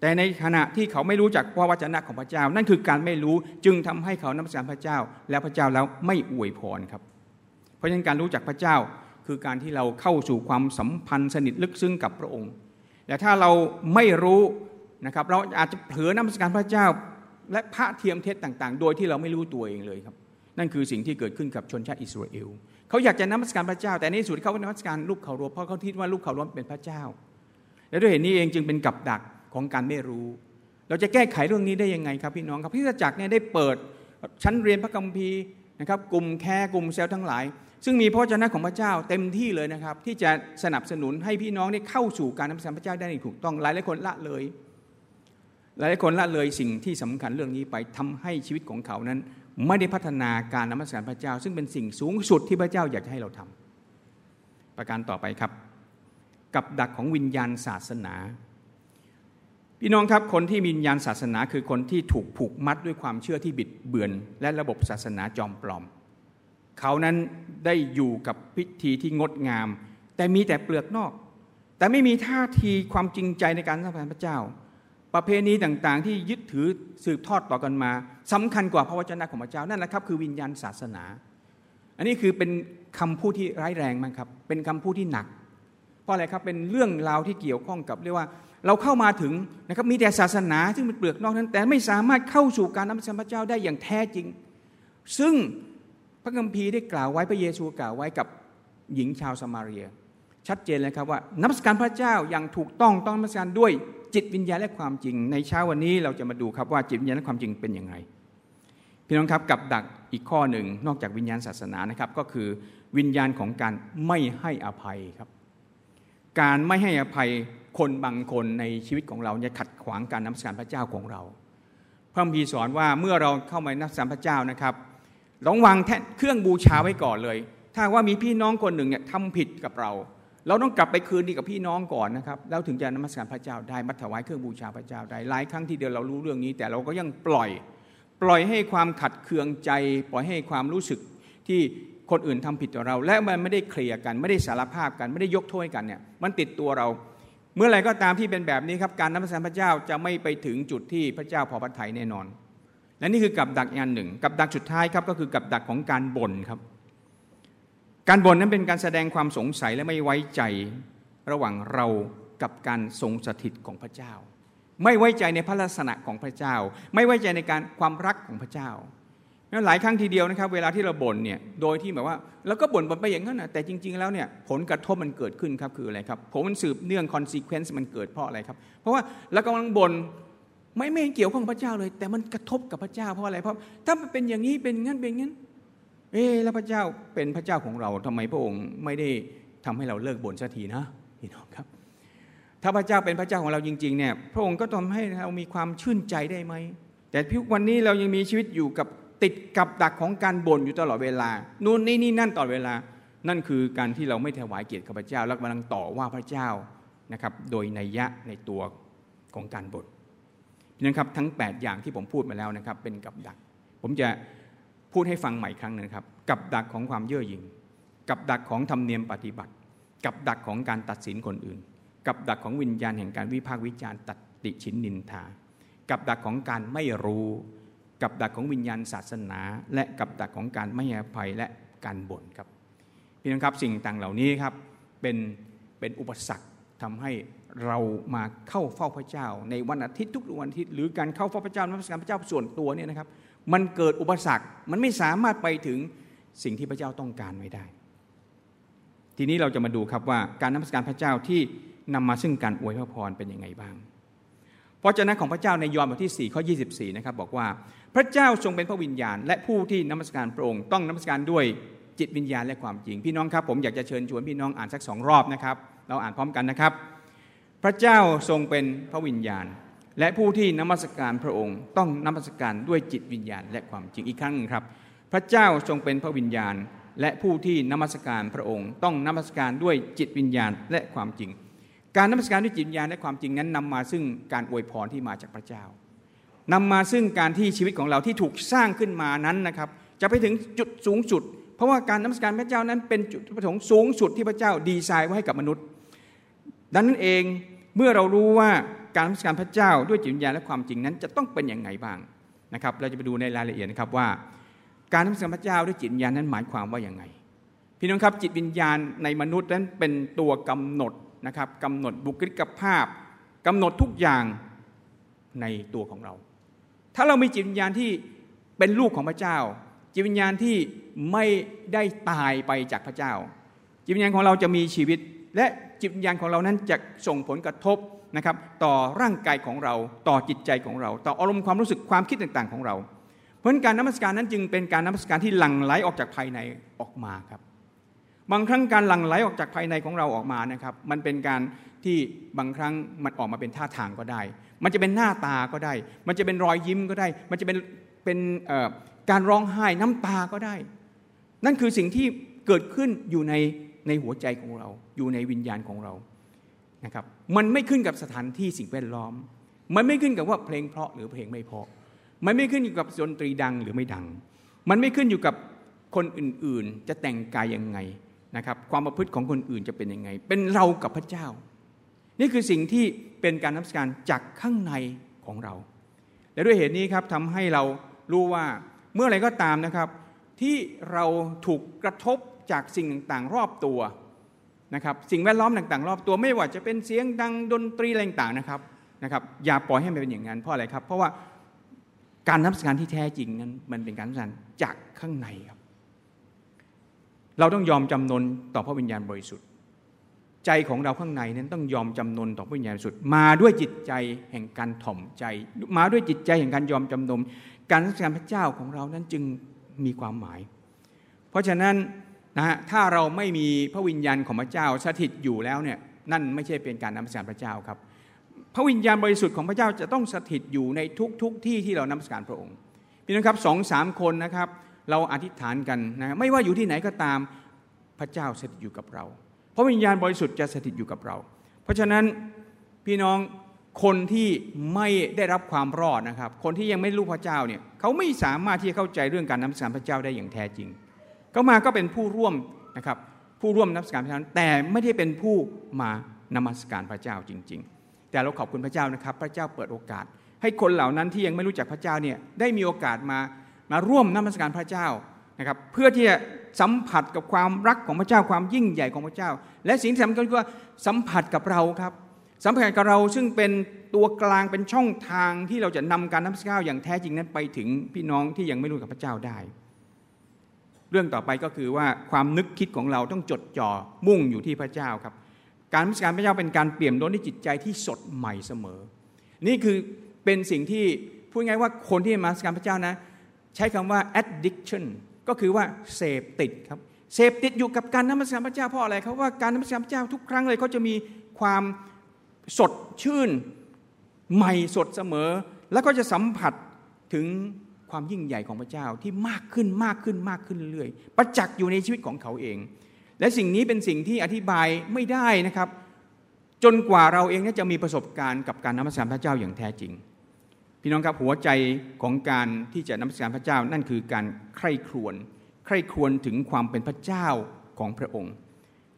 แต่ในขณะที่เขาไม่รู้จักพระวจนะของพระเจ้า นั่นคือการไม่รู้จึงทำให้เขานมัสการพระเจ้า แล้วพระเจ้าแล้วไม่อวยพรครับ เพราะฉะนั้นการรู้จักพระเจ้าคือการที่เราเข้าสู่ความสัมพันธ์สนิทลึกซึ้งกับพระองค์แต่ถ้าเราไม่รู้นะครับเราอาจจะเผลอนมัสการพระเจ้า และพระเทียมเท็จต่างๆ โดยที่เราไม่รู้ตัวเองเลยครับ นั่นคือสิ่งที่เกิดขึ้นกับชนชาติอิสราเอลเขาอยากจะนมัสการพระเจ้า แต่ในสุดเขานมัสการลูกเขารวเพราะเขาคิดว่าลูกเขารวเป็นพระเจ้า และด้วยเหตุนี้เองจึงเป็นกับดักของการไม่รู้ เราจะแก้ไขเรื่องนี้ได้ยังไงครับพี่น้องครับพิจจักรเนี่ยได้เปิดชั้นเรียนพระคัมภีร์นะครับกลุ่มแคร์กลุ่มเซลล์ทั้งหลาย ซึ่งมีพระเจ้าของพระเจ้าเต็มที่เลยนะครับ ที่จะสนับสนุนให้พี่น้องได้เข้าสู่การนมัสการพระเจ้าได้ถูกต้องหลายหลายคนละเลยหลายคนละเลยสิ่งที่สำคัญเรื่องนี้ไปทำให้ชีวิตของเขานั้น ไม่ได้พัฒนาการนมัสการพระเจ้า ซึ่งเป็นสิ่งสูงสุดที่พระเจ้าอยากจะให้เราทำประการต่อไปครับ กับดักของวิญญาณศาสนาพี่น้องครับคนที่มีวิญญาณศาสนาคือคนที่ถูกผูกมัดด้วยความเชื่อที่บิดเบือน และระบบศาสนาจอมปลอม เขานั้นได้อยู่กับพิธีที่งดงาม แต่มีแต่เปลือกนอก แต่ไม่มีท่าทีความจริงใจในการสัมพันธ์พระเจ้า ประเพณีต่างๆ ที่ยึดถือสืบทอดต่อกันมาสำคัญกว่าพระวจนะของพระเจ้านั่นแหละครับคือวิญญาณศาสนา อันนี้คือเป็นคำพูดที่ร้ายแรงมากครับเป็นคำพูดที่หนัก เพราะอะไรครับเป็นเรื่องราวที่เกี่ยวข้องกับเรียกว่าเราเข้ามาถึงนะครับมีแต่ศาสนาซึ่งเป็นเปลือกนอกนั้นแต่ไม่สามารถเข้าสู่การนมัสการพระเจ้าได้อย่างแท้จริง ซึ่งพระคัมภีร์ได้กล่าวไว้พระเยซูกล่าวไว้กับหญิงชาวสมาเรีย ชัดเจนเลยครับว่านับสการพระเจ้าอย่างถูกต้องต้องนับสการด้วย จิตวิญญาณและความจริง ในเช้าวันนี้เราจะมาดูครับว่าจิตวิญญาณและความจริงเป็นยังไงพี่น้องครับกับดักอีกข้อหนึ่งนอกจากวิญญาณศาสนานะครับ ก็คือวิญญาณของการไม่ให้อภัยครับ การไม่ให้อภัยคนบางคนในชีวิตของเราเนี่ยขัดขวางการนับสการพระเจ้าของเรา พระคัมภีร์สอนว่าเมื่อเราเข้ามานับสการพระเจ้านะครับต้องวางแท่เครื่องบูชาไว้ก่อนเลย ถ้าว่ามีพี่น้องคนหนึ่งเนี่ยทำผิดกับเรา เราต้องกลับไปคืนดีกับพี่น้องก่อนนะครับแล้วถึงจะนมัสการพระเจ้าได้มัถวายเครื่องบูชาพระเจ้าได้หลายครั้งที่เดียวเรารู้เรื่องนี้ แต่เราก็ยังปล่อย ปล่อยให้ความขัดเคืองใจ ปล่อยให้ความรู้สึกที่คนอื่นทำผิดต่อเรา และมันไม่ได้เคลียร์กัน ไม่ได้สารภาพกันไม่ได้ยกโทษกันเนี่ยมันติดตัวเรา เมื่อไรก็ตามที่เป็นแบบนี้ครับการนมัสการพระเจ้าจะไม่ไปถึงจุดที่พระเจ้าพอพระทัยแน่นอน และนี่คือกับดักอันหนึ่ง กับดักสุดท้ายครับก็คือกับดักของการบ่นครับ การบ่นนั้นเป็นการแสดงความสงสัยและไม่ไว้ใจระหว่างเรากับการทรงสถิตของพระเจ้า ไม่ไว้ใจในพระลักษณะของพระเจ้า ไม่ไว้ใจในการความรักของพระเจ้าแล้วหลายครั้งทีเดียวนะครับ เวลาที่เราบ่นเนี่ยโดยที่แบบว่าเราก็บ่นบ่นไปอย่างนั้นนะแต่จริง ๆ แล้วเนี่ยผลกระทบมันเกิดขึ้นครับคืออะไรครับผมมันสืบเนื่อง consequence มันเกิดเพราะอะไรครับ เพราะว่าเรากำลังบ่นไม่ไม่เกี่ยวข้องพระเจ้าเลย แต่มันกระทบกับพระเจ้าเพราะอะไรเพราะถ้ามันเป็นอย่างนี้เป็นงั้นเป็นงั้น เอ๊แล้วพระเจ้าเป็นพระเจ้าของเราทำไมพระองค์ไม่ได้ทำให้เราเลิกบ่นสักทีนะพี่น้องครับ ถ้าพระเจ้าเป็นพระเจ้าของเราจริงๆเนี่ยพระองค์ก็ทำให้เรามีความชื่นใจได้ไหม แต่ทุกวันนี้เรายังมีชีวิตอยู่กับติดกับดักของการบ่นอยู่ตลอดเวลา นู่นนี่นี่นั่นตลอดเวลา นั่นคือการที่เราไม่ถวายเกียรติข้าพเจ้า แล้วกำลังต่อว่าพระเจ้านะครับ โดยในยะในตัวของการบ่นนะครับทั้ง 8 อย่างที่ผมพูดมาแล้วนะครับเป็นกับดัก ผมจะ พูดให้ฟังใหม่ครั้งนึงครับ กับดักของความเย่อหยิ่ง กับดักของธรรมเนียมปฏิบัติ กับดักของการตัดสินคนอื่น กับดักของวิญญาณแห่งการวิพากษ์วิจารณ์ตัดติชินนินทา กับดักของการไม่รู้ กับดักของวิญญาณศาสนา และกับดักของการไม่อภัยและการบ่นครับพี่น้องครับสิ่งต่างเหล่านี้ครับเป็นเป็นอุปสรรคทำให้เรามาเข้าเฝ้าพระเจ้า ในวันอาทิตย์ทุกวันอาทิตย์หรือการเข้าเฝ้าพระเจ้านมัสการพระเจ้าส่วนตัวเนี่ยนะครับ มันเกิดอุปสรรค มันไม่สามารถไปถึงสิ่งที่พระเจ้าต้องการไม่ได้ ทีนี้เราจะมาดูครับว่าการนมัสการพระเจ้าที่นำมาซึ่งการอวยพระพรเป็นยังไงบ้างพระเจ้าของพระเจ้าในยอห์นบทที่4ข้อ24นะครับบอกว่าพระเจ้าทรงเป็นพระวิญญาณ และผู้ที่นมัสการพระองค์ต้องนมัสการด้วยจิตวิญญาณและความจริง พี่น้องครับ ผมอยากจะเชิญชวนพี่น้องอ่านสักสองรอบนะครับ เราอ่านพร้อมกันนะครับ พระเจ้าทรงเป็นพระวิญญาณ และผู้ที่นมัสการพระองค์ ต้องนมัสการด้วยจิตวิญญาณและความจริงอีกครั้งนึงครับ พระเจ้าทรงเป็นพระวิญญาณ และผู้ที่นมัสการพระองค์ ต้องนมัสการด้วยจิตวิญญาณและความจริง การนมัสการด้วยจิตวิญญาณและความจริงนั้นนำมาซึ่งการอวยพรที่มาจากพระเจ้านำมาซึ่งการที่ชีวิตของเราที่ถูกสร้างขึ้นมานั้นนะครับ จะไปถึงจุดสูงสุด เพราะว่าการนมัสการพระเจ้านั้นเป็นจุดประสงค์สูงสุดที่พระเจ้าดีไซน์ไว้ให้กับมนุษย์ ดังนั้นเองเมื่อเรารู้ว่า การนมัสการพระเจ้าด้วยจิตวิญญาณและความจริงนั้นจะต้องเป็นอย่างไรบ้างนะครับ เราจะไปดูในรายละเอียดนะครับว่า การนมัสการพระเจ้าด้วยจิตวิญญาณนั้นหมายความว่าอย่างไงพี่น้องครับจิตวิญญาณในมนุษย์นั้นเป็นตัวกำหนดนะครับกำหนดบุคลิกภาพกำหนดทุกอย่างในตัวของเรา ถ้าเรามีจิตวิญญาณที่เป็นลูกของพระเจ้า จิตวิญญาณที่ไม่ได้ตายไปจากพระเจ้า จิตวิญญาณของเราจะมีชีวิต และจิตวิญญาณของเรานั้นจะส่งผลกระทบ นะครับต่อร่างกายของเราต่อจิตใจของเรา ต่ออารมณ์ความรู้สึกความคิดต่างๆของเรา เพราะการนมัสการนั้นจึงเป็นการนมัสการที่หลั่งไหลออกจากภายในออกมาครับ บางครั้งการหลั่งไหลออกจากภายในของเราออกมานะครับ มันเป็นการที่บางครั้งมันออกมาเป็นท่าทางก็ได้ มันจะเป็นหน้าตาก็ได้ มันจะเป็นรอยยิ้มก็ได้ มันจะเป็นเป็นการร้องไห้น้ำตาก็ได้ นั่นคือสิ่งที่เกิดขึ้นอยู่ในในหัวใจของเรา อยู่ในวิญญาณของเรา นะครับมันไม่ขึ้นกับสถานที่สิ่งแวดล้อม มันไม่ขึ้นกับว่าเพลงเพราะหรือเพลงไม่เพราะ มันไม่ขึ้นอยู่กับดนตรีดังหรือไม่ดัง มันไม่ขึ้นอยู่กับคนอื่นๆ จะแต่งกายยังไงนะครับความประพฤติของคนอื่นจะเป็นยังไง เป็นเรากับพระเจ้า นี่คือสิ่งที่เป็นการนมัสการจากข้างในของเรา และด้วยเหตุนี้ครับทำให้เรารู้ว่าเมื่อไรก็ตามนะครับ ที่เราถูกกระทบจากสิ่งต่างๆ รอบตัว นะครับสิ่งแวดล้อมต่างๆ รอบตัวไม่ว่าจะเป็นเสียงดังดนตรีอะไรต่างๆนะครับนะครับอย่าปล่อยให้มันเป็นอย่างนั้นเพราะอะไรครับ เพราะว่าการนับสการที่แท้จริงนั้นมันเป็นการนับสการจากข้างในครับ เราต้องยอมจำนนต่อพระวิญญาณบริสุทธิ์ ใจของเราข้างในนั้นต้องยอมจำนนต่อพระวิญญาณสุดมาด้วยจิตใจแห่งการถ่อมใจ มาด้วยจิตใจแห่งการยอมจำนนการสักการพระเจ้าของเรานั้นจึงมีความหมาย เพราะฉะนั้น นะฮะถ้าเราไม่มีพระวิญญาณของพระเจ้าสถิตอยู่แล้วเนี่ยนั่นไม่ใช่เป็นการนมัสการพระเจ้าครับ พระวิญญาณบริสุทธิ์ของพระเจ้าจะต้องสถิตอยู่ในทุกๆทที่ที่เรานมัสการพระองค์พี่น้องครับสองสามคนนะครับ เราอธิษฐานกันนะไม่ว่าอยู่ที่ไหนก็ตามพระเจ้าสถิตอยู่กับเรา พระวิญญาณบริสุทธิ์จะสถิตอยู่กับเรา เพราะฉะนั้นพี่น้องคนที่ไม่ได้รับความรอดนะครับ คนที่ยังไม่รู้พระเจ้าเนี่ยเขาไม่สามารถที่จะเข้าใจเรื่องการนมัสการพระเจ้าได้อย่างแท้จริง เขามาก็เป็นผู้ร่วมนะครับผู้ร่วมนมัสการพระเจ้าแต่ไม่ได้เป็นผู้มานมัสการพระเจ้าจริง ๆ แต่เราขอบคุณพระเจ้านะครับ พระเจ้าเปิดโอกาส ให้คนเหล่านั้นที่ยังไม่รู้จักพระเจ้าเนี่ยได้มีโอกาสมามาร่วมนมัสการพระเจ้านะครับเพื่อที่จะสัมผัสกับความรักของพระเจ้าความยิ่งใหญ่ของพระเจ้า และสิ่งที่สำคัญคือว่าสัมผัสกับเราครับสัมผัสกับเราซึ่งเป็นตัวกลางเป็นช่องทางที่เราจะนำการนับก้าวอย่างแท้จริงนั้นไปถึงพี่น้องที่ยังไม่รู้กับพระเจ้าได้ เรื่องต่อไปก็คือว่าความนึกคิดของเราต้องจดจ่อมุ่งอยู่ที่พระเจ้าครับ การนับการพระเจ้าเป็นการเปลี่ยนล้นที่จิตใจที่สดใหม่เสมอ นี่คือเป็นสิ่งที่พูดง่ายว่าคนที่มาสการพระเจ้านะ ใช้คำว่า addiction ก็คือว่าเสพติดครับเสพติดอยู่กับการนมัสการพระเจ้าเพราะอะไรเขาว่าการนมัสการพระเจ้าทุกครั้งเลยเขาจะมีความสดชื่นใหม่สดเสมอ แล้วก็จะสัมผัสถึง ความยิ่งใหญ่ของพระเจ้าที่มากขึ้นมากขึ้นมากขึ้นเรื่อยๆประจักษ์อยู่ในชีวิตของเขาเอง และสิ่งนี้เป็นสิ่งที่อธิบายไม่ได้นะครับ จนกว่าเราเองจะมีประสบการณ์กับการนมัสการพระเจ้าอย่างแท้จริง พี่น้องครับหัวใจของการที่จะนมัสการพระเจ้านั่นคือการใคร่ครวญใคร่ครวญถึงความเป็นพระเจ้าของพระองค์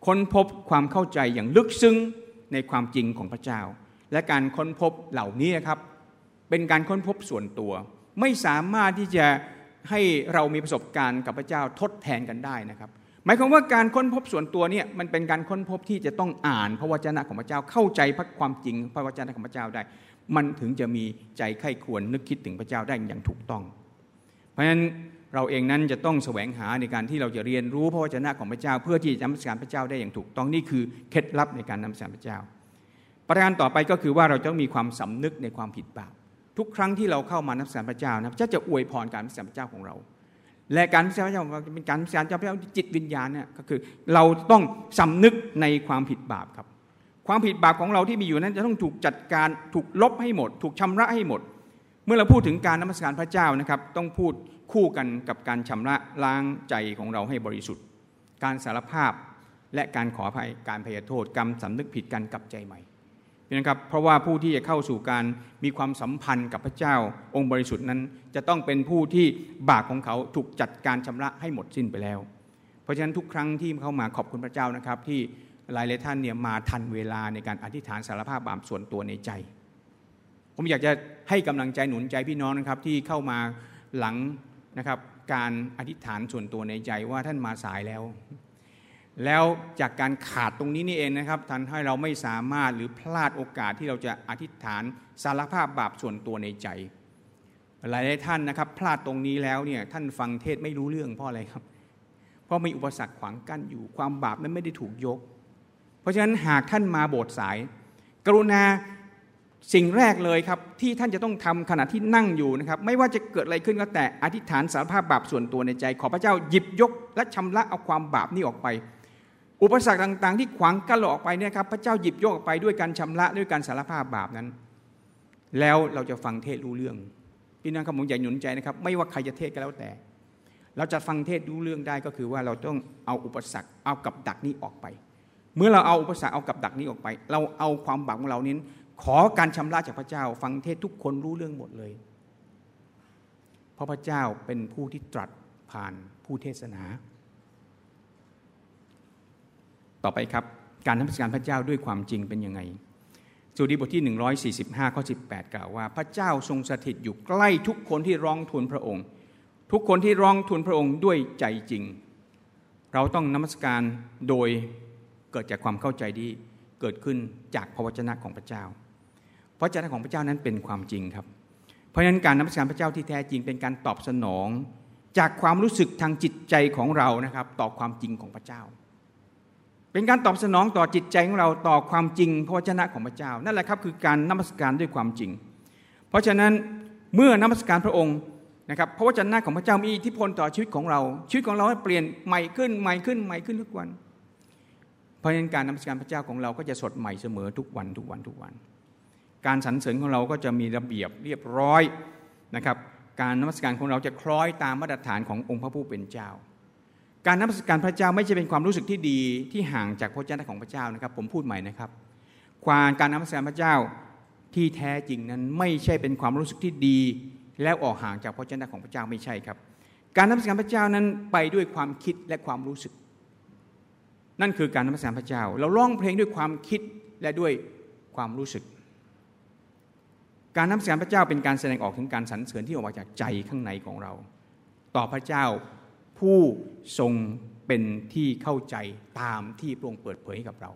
ค้นพบความเข้าใจอย่างลึกซึ้งในความจริงของพระเจ้า และการค้นพบเหล่านี้นะครับเป็นการค้นพบส่วนตัว ไม่สามารถที่จะให้เรามีประสบการณ์กับพระเจ้าทดแทนกันได้นะครับหมายความว่าการค้นพบส่วนตัวเนี่ยมันเป็นการค้นพบที่จะต้องอ่านพระวจนะของพระเจ้าเข้าใจพระความจริงพระวจนะของพระเจ้าได้ มันถึงจะมีใจไข้ควรนึกคิดถึงพระเจ้าได้อย่างถูกต้อง เพราะฉะนั้นเราเองนั้นจะต้องแสวงหาในการที่เราจะเรียนรู้พระวจนะของพระเจ้า เพื่อที่จะนมัสการพระเจ้าได้อย่างถูกต้องนี่คือเคล็ดลับในการนมัสการพระเจ้า ประการต่อไปก็คือว่าเราต้องมีความสำนึกในความผิดบาป ทุกครั้งที่เราเข้ามานมัสารพระเจ้านะพระเจ้าจะอวยพรการนมัสารพระเจ้าของเรา และการนมัสารพระเจ้าเป็นการนมัสารพระเจ้าจิตวิญญาณเนี่ยก็คือเราต้องสำนึกในความผิดบาปครับ ความผิดบาปของเราที่มีอยู่นั้นจะต้องถูกจัดการถูกลบให้หมด ถูกชำระให้หมด เมื่อเราพูดถึงการนมัสการพระเจ้านะครับต้องพูดคู่กันกับการชำระล้างใจของเราให้บริสุทธิ์ การสารภาพและการขออภัยการพยโทษกรรมสำนึกผิดกันกับใจใหม่ นะครับเพราะว่าผู้ที่จะเข้าสู่การมีความสัมพันธ์กับพระเจ้าองค์บริสุทธิ์นั้น จะต้องเป็นผู้ที่บาปของเขาถูกจัดการชำระให้หมดสิ้นไปแล้ว เพราะฉะนั้นทุกครั้งที่เข้ามาขอบคุณพระเจ้านะครับ ที่หลายหลายท่านเนี่ยมาทันเวลาในการอธิษฐานสารภาพบาปส่วนตัวในใจ ผมอยากจะให้กำลังใจหนุนใจพี่น้องนะครับที่เข้ามาหลังนะครับการอธิษฐานส่วนตัวในใจว่าท่านมาสายแล้ว แล้วจากการขาดตรงนี้นี่เองนะครับท่านให้เราไม่สามารถหรือพลาดโอกาสที่เราจะอธิษฐานสารภาพบาปส่วนตัวในใจ หลายท่านนะครับ พลาดตรงนี้แล้วเนี่ยท่านฟังเทศไม่รู้เรื่องเพราะอะไรครับ เพราะมีอุปสรรคขวางกั้นอยู่ ความบาปนั้นไม่ได้ถูกยก เพราะฉะนั้นหากท่านมาโบสถ์สาย กรุณาสิ่งแรกเลยครับที่ท่านจะต้องทำขณะที่นั่งอยู่นะครับ ไม่ว่าจะเกิดอะไรขึ้นก็แต่อธิษฐานสารภาพบาปส่วนตัวในใจ ขอพระเจ้าหยิบยก และชำระเอาความบาปนี้ออกไป อุปสรรคต่าง ๆ ที่ขวางกั้นเราออกไปเนี่ยครับพระเจ้าหยิบยกออกไปด้วยการชำระด้วยการสารภาพบาปนั้น แล้วเราจะฟังเทศรู้เรื่องพี่น้องครับผมอยากหนุนใจนะครับ ไม่ว่าใครจะเทศก็แล้วแต่ เราจะฟังเทศรู้เรื่องได้ก็คือว่าเราต้องเอาอุปสรรคเอากับดักนี้ออกไป เมื่อเราเอาอุปสรรคเอากับดักนี้ออกไป เราเอาความบาปของเรานี้ขอการชำระจากพระเจ้า ฟังเทศทุกคนรู้เรื่องหมดเลย เพราะพระเจ้าเป็นผู้ที่ตรัสผ่านผู้เทศนา ต่อไปครับ การทำการพระเจ้าด้วยความจริงเป็นยังไงสุดีบทที่ 145 ข้อ 18 กล่าวว่า พระเจ้าทรงสถิตอยู่ใกล้ทุกคนที่ร้องทูลพระองค์ ทุกคนที่ร้องทูลพระองค์ด้วยใจจริง เราต้องนมัสการโดยเกิดจากความเข้าใจที่เกิดขึ้นจากพระวจนะของพระเจ้า พระเจ้าของพระเจ้านั้นเป็นความจริงครับ เพราะฉะนั้นการนมัสการพระเจ้าที่แท้จริงเป็นการตอบสนอง จากความรู้สึกทางจิตใจของเรานะครับ ต่อความจริงของพระเจ้า เป็นการตอบสนองต่อจิตใจของเราต่อความจริงพระวจนะของพระเจ้า นั่นแหละครับคือการนมัสการด้วยความจริง เพราะฉะนั้นเมื่อนมัสการพระองค์นะครับพระวจนะของพระเจ้ามีอิทธิพลต่อชีวิตของเรา ชีวิตของเราเปลี่ยนใหม่ขึ้นใหม่ขึ้นใหม่ขึ้นทุกวัน เพราะฉะนั้นการนมัสการพระเจ้าของเราก็จะสดใหม่เสมอทุกวันทุกวันทุกวัน การสรรเสริญของเราก็จะมีระเบียบเรียบร้อยนะครับการนมัสการของเราจะคล้อยตามมาตรฐานขององค์พระผู้เป็นเจ้า การนมัสการพระเจ้าไม่ใช่เป็นความรู้สึกที่ดีที่ห่างจากพระเจ้าของพระเจ้านะครับ ผมพูดใหม่นะครับความการนมัสการพระเจ้าที่แท้จริงนั้นไม่ใช่เป็นความรู้สึกที่ดี แล้วออกห่างจากพระเจ้าของพระเจ้าไม่ใช่ครับ การนมัสการพระเจ้านั้นไปด้วยความคิดและความรู้สึก นั่นคือการนมัสการพระเจ้า เราร้องเพลงด้วยความคิดและด้วยความรู้สึก การนมัสการพระเจ้าเป็นการแสดงออกถึงการสรรเสริญที่ออกมาจากใจข้างในของเรา ต่อพระเจ้า ผู้ทรงเป็นที่เข้าใจตามที่พระองค์เปิดเผยให้กับเรา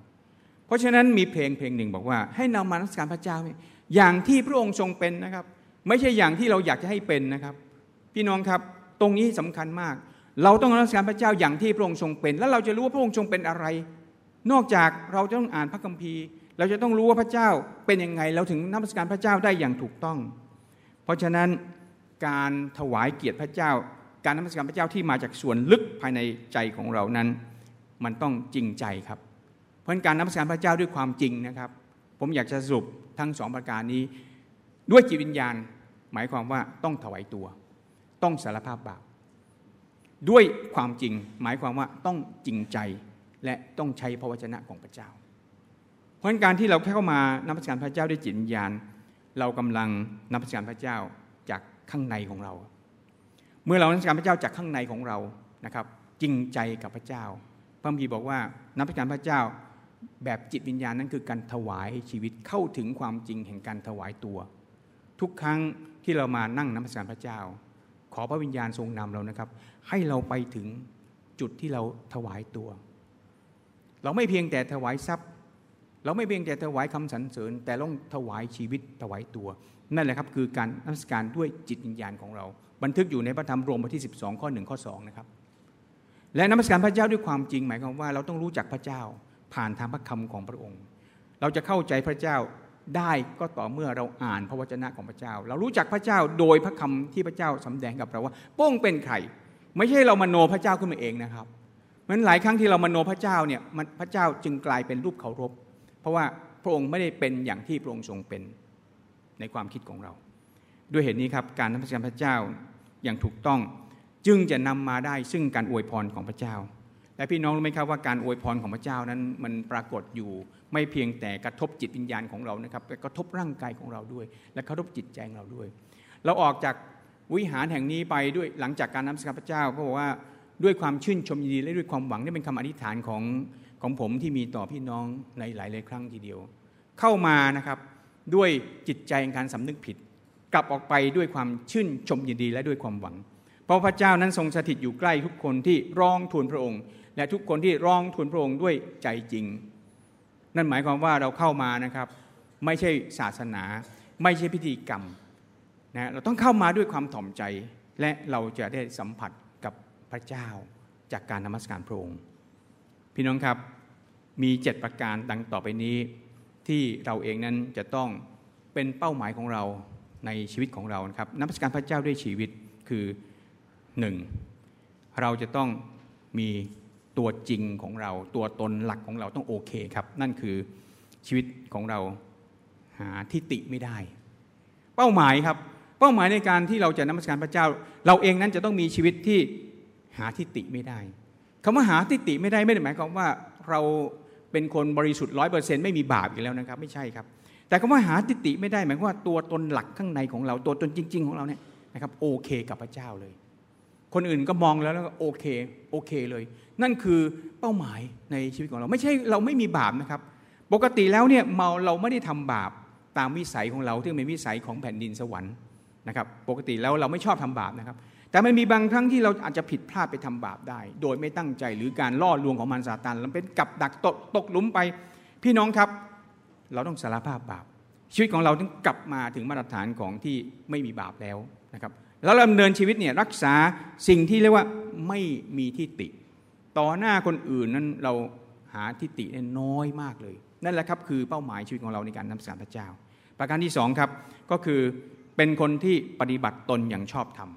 เพราะฉะนั้นมีเพลงเพลงหนึ่งบอกว่า ให้นำมานมัสการพระเจ้าอย่างที่พระองค์ทรงเป็นนะครับ ไม่ใช่อย่างที่เราอยากจะให้เป็นนะครับ พี่น้องครับตรงนี้สำคัญมาก เราต้องนมัสการพระเจ้าอย่างที่พระองค์ทรงเป็น แล้วเราจะรู้ว่าพระองค์ทรงเป็นอะไร นอกจากเราจะต้องอ่านพระคัมภีร์ เราจะต้องรู้ว่าพระเจ้าเป็นยังไง เราถึงนมัสการพระเจ้าได้อย่างถูกต้อง เพราะฉะนั้นการถวายเกียรติพระเจ้า การนมัสการพระเจ้าที่มาจากส่วนลึกภายในใจของเรานั้น มันต้องจริงใจครับ เพราะการนมัสการพระเจ้าด้วยความจริงนะครับ ผมอยากจะสรุปทั้งสองประการนี้ ด้วยจิตวิญญาณ หมายความว่าต้องถวายตัว ต้องสารภาพบาปด้วยความจริง หมายความว่าต้องจริงใจและต้องใช้พระวจนะของพระเจ้า เพราะการที่เราเข้ามานับการพระเจ้าด้วยจิตวิญญาณ เรากำลังนับการพระเจ้าจากข้างในของเรา เมื่อเรานับการพระเจ้าจากข้างในของเรานะครับจริงใจกับพระเจ้าพระมีบอกว่านับการพระเจ้าแบบจิตวิญญาณนั้นคือการถวายชีวิตเข้าถึงความจริงแห่งการถวายตัว ทุกครั้งที่เรามานั่งนับการพระเจ้า ขอพระวิญญาณทรงนำเรานะครับ ให้เราไปถึงจุดที่เราถวายตัว เราไม่เพียงแต่ถวายทรัพย์ เราไม่เพียงแต่ถวายคำสรรเสริญ แต่ต้องถวายชีวิตถวายตัว นั่นแหละครับคือการนับการด้วยจิตวิญญาณของเรา บันทึกอยู่ในพระธรรมโรมบทที่ 12 ข้อ1ข้อ2นะครับและนับการพระเจ้าด้วยความจริงหมายความว่า เราต้องรู้จักพระเจ้าผ่านทางพระคำของพระองค์ เราจะเข้าใจพระเจ้าได้ก็ต่อเมื่อเราอ่านพระวจนะของพระเจ้า เรารู้จักพระเจ้าโดยพระคำที่พระเจ้าสำแดงกับเราว่าป้งเป็นใครไม่ใช่เรามโนพระเจ้าขึ้นมาเองนะครับมันหลายครั้งที่เรามโนพระเจ้าเนี่ยพระเจ้าจึงกลายเป็นรูปเคารพ เพราะว่าพระองค์ไม่ได้เป็นอย่างที่พระองค์ทรงเป็นในความคิดของเรา ด้วยเหตุนี้ครับการนมัสการพระเจ้าอย่างถูกต้องจึงจะนำมาได้ซึ่งการอวยพรของพระเจ้า และพี่น้องรู้ไหมครับว่าการอวยพรของพระเจ้านั้นมันปรากฏอยู่ไม่เพียงแต่กระทบจิตวิญญาณของเรานะครับแต่กระทบร่างกายของเราด้วย และกระทบจิตใจของเราด้วย เราออกจากวิหารแห่งนี้ไปด้วยหลังจากการนำสการพระเจ้าก็บอกว่าด้วยความชื่นชมยินดีและด้วยความหวังนี่เป็นคำอธิษฐานของ ของผมที่มีต่อพี่น้องในหลายหลายครั้งทีเดียว เข้ามานะครับด้วยจิตใจการสำนึกผิด กลับออกไปด้วยความชื่นชมยินดีและด้วยความหวัง เพราะพระเจ้านั้นทรงสถิตอยู่ใกล้ทุกคนที่ร้องทูลพระองค์ และทุกคนที่ร้องทูลพระองค์ด้วยใจจริง นั่นหมายความว่าเราเข้ามานะครับ ไม่ใช่ศาสนา ไม่ใช่พิธีกรรมนะเราต้องเข้ามาด้วยความถ่อมใจและเราจะได้สัมผัสกับพระเจ้าจากการนมัสการพระองค์ พี่น้องครับมีเจ็ดประการดังต่อไปนี้ ที่เราเองนั้นจะต้องเป็นเป้าหมายของเราในชีวิตของเราครับนมัสการพระเจ้าด้วยชีวิตคือหนึ่งเราจะต้องมีตัวจริงของเรา ตัวตนหลักของเราต้องโอเคครับ นั่นคือชีวิตของเราหาทิฏฐิไม่ได้ เป้าหมายครับ เป้าหมายในการที่เราจะนมัสการพระเจ้า เราเองนั้นจะต้องมีชีวิตที่หาทิฏฐิไม่ได้ คำว่าหาทิฏฐิไม่ได้ไม่ได้หมายความว่าเราเป็นคนบริสุทธิ์ร้อยเปอร์เซ็นต์ไม่มีบาปอีกแล้วนะครับ ไม่ใช่ครับ แต่คำว่าหาทิฏฐิไม่ได้หมายความว่าตัวตนหลักข้างในของเราตัวตนจริง ๆ ของเราเนี่ยนะครับโอเคกับพระเจ้าเลย คนอื่นก็มองแล้วแล้วโอเคโอเคเลย นั่นคือเป้าหมายในชีวิตของเรา ไม่ใช่เราไม่มีบาปนะครับ ปกติแล้วเนี่ยเมาเราไม่ได้ทำบาปตามวิสัยของเราที่เป็นวิสัยของแผ่นดินสวรรค์นะครับ ปกติแล้วเราไม่ชอบทำบาปนะครับ แต่มันมีบางครั้งที่เราอาจจะผิดพลาดไปทำบาปได้ โดยไม่ตั้งใจหรือการล่อลวงของมันซาตานเราเป็นกับดักตกตกหลุมไป พี่น้องครับ เราต้องสารภาพบาป ชีวิตของเราต้องกลับมาถึงมาตรฐานของที่ไม่มีบาปแล้วนะครับแล้วดำเนินชีวิตเนี่ยรักษาสิ่งที่เรียกว่าไม่มีที่ติ ต่อหน้าคนอื่นนั้นเราหาทิฏฐิน้อยมากเลย นั่นแหละครับคือเป้าหมายชีวิตของเราในการนำสารพระเจ้า ประการที่สองครับก็คือเป็นคนที่ปฏิบัติตนอย่างชอบธรรม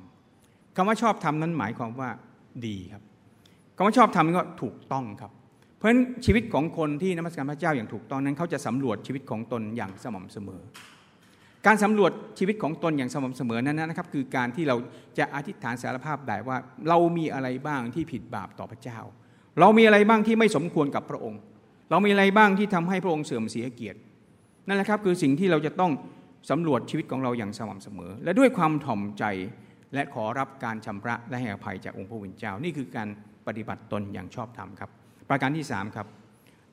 คำว่าชอบธรรมนั้นหมายความว่าดีครับคำว่าชอบธรรมก็ถูกต้องครับ เพราะฉะนั้นชีวิตของคนที่นมัสการพระเจ้าอย่างถูกต้องนั้นเขาจะสำรวจชีวิตของตนอย่างสม่ำเสมอ การสำรวจชีวิตของตนอย่างสม่ำเสมอนั้นนะครับคือการที่เราจะอธิษฐานสารภาพได้ว่า เรามีอะไรบ้างที่ผิดบาปต่อพระเจ้า เรามีอะไรบ้างที่ไม่สมควรกับพระองค์ เรามีอะไรบ้างที่ทำให้พระองค์เสื่อมเสียเกียรตินั่นแหละครับคือสิ่งที่เราจะต้องสำรวจชีวิตของเราอย่างสม่ำเสมอ และด้วยความถ่อมใจ และขอรับการชำระและให้อภัยจากองค์พระวิญเจ้า นี่คือการปฏิบัติตนอย่างชอบธรรมครับ ประการที่สามครับ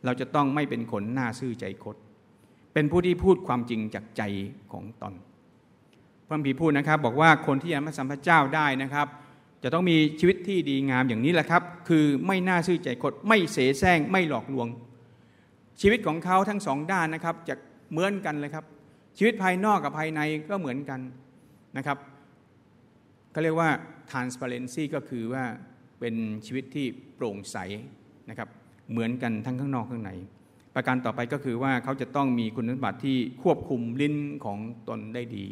เราจะต้องไม่เป็นคนหน้าซื่อใจคด เป็นผู้ที่พูดความจริงจากใจของตนพระพีพูดนะครับ บอกว่าคนที่ยังมาสัมพระเจ้าได้นะครับ จะต้องมีชีวิตที่ดีงามอย่างนี้แหละครับ คือไม่น่าซื่อใจคด ไม่เสแสร้งไม่หลอกลวง ชีวิตของเขาทั้งสองด้านนะครับจะเหมือนกันเลยครับ ชีวิตภายนอกกับภายในก็เหมือนกันนะครับ เขาเรียกว่า transparency ก็คือว่าเป็นชีวิตที่โปร่งใสนะครับเหมือนกันทั้งข้างนอกข้างใน ประการต่อไปก็คือว่าเขาจะต้องมีคุณสมบัติที่ควบคุมลิ้นของตนได้ดี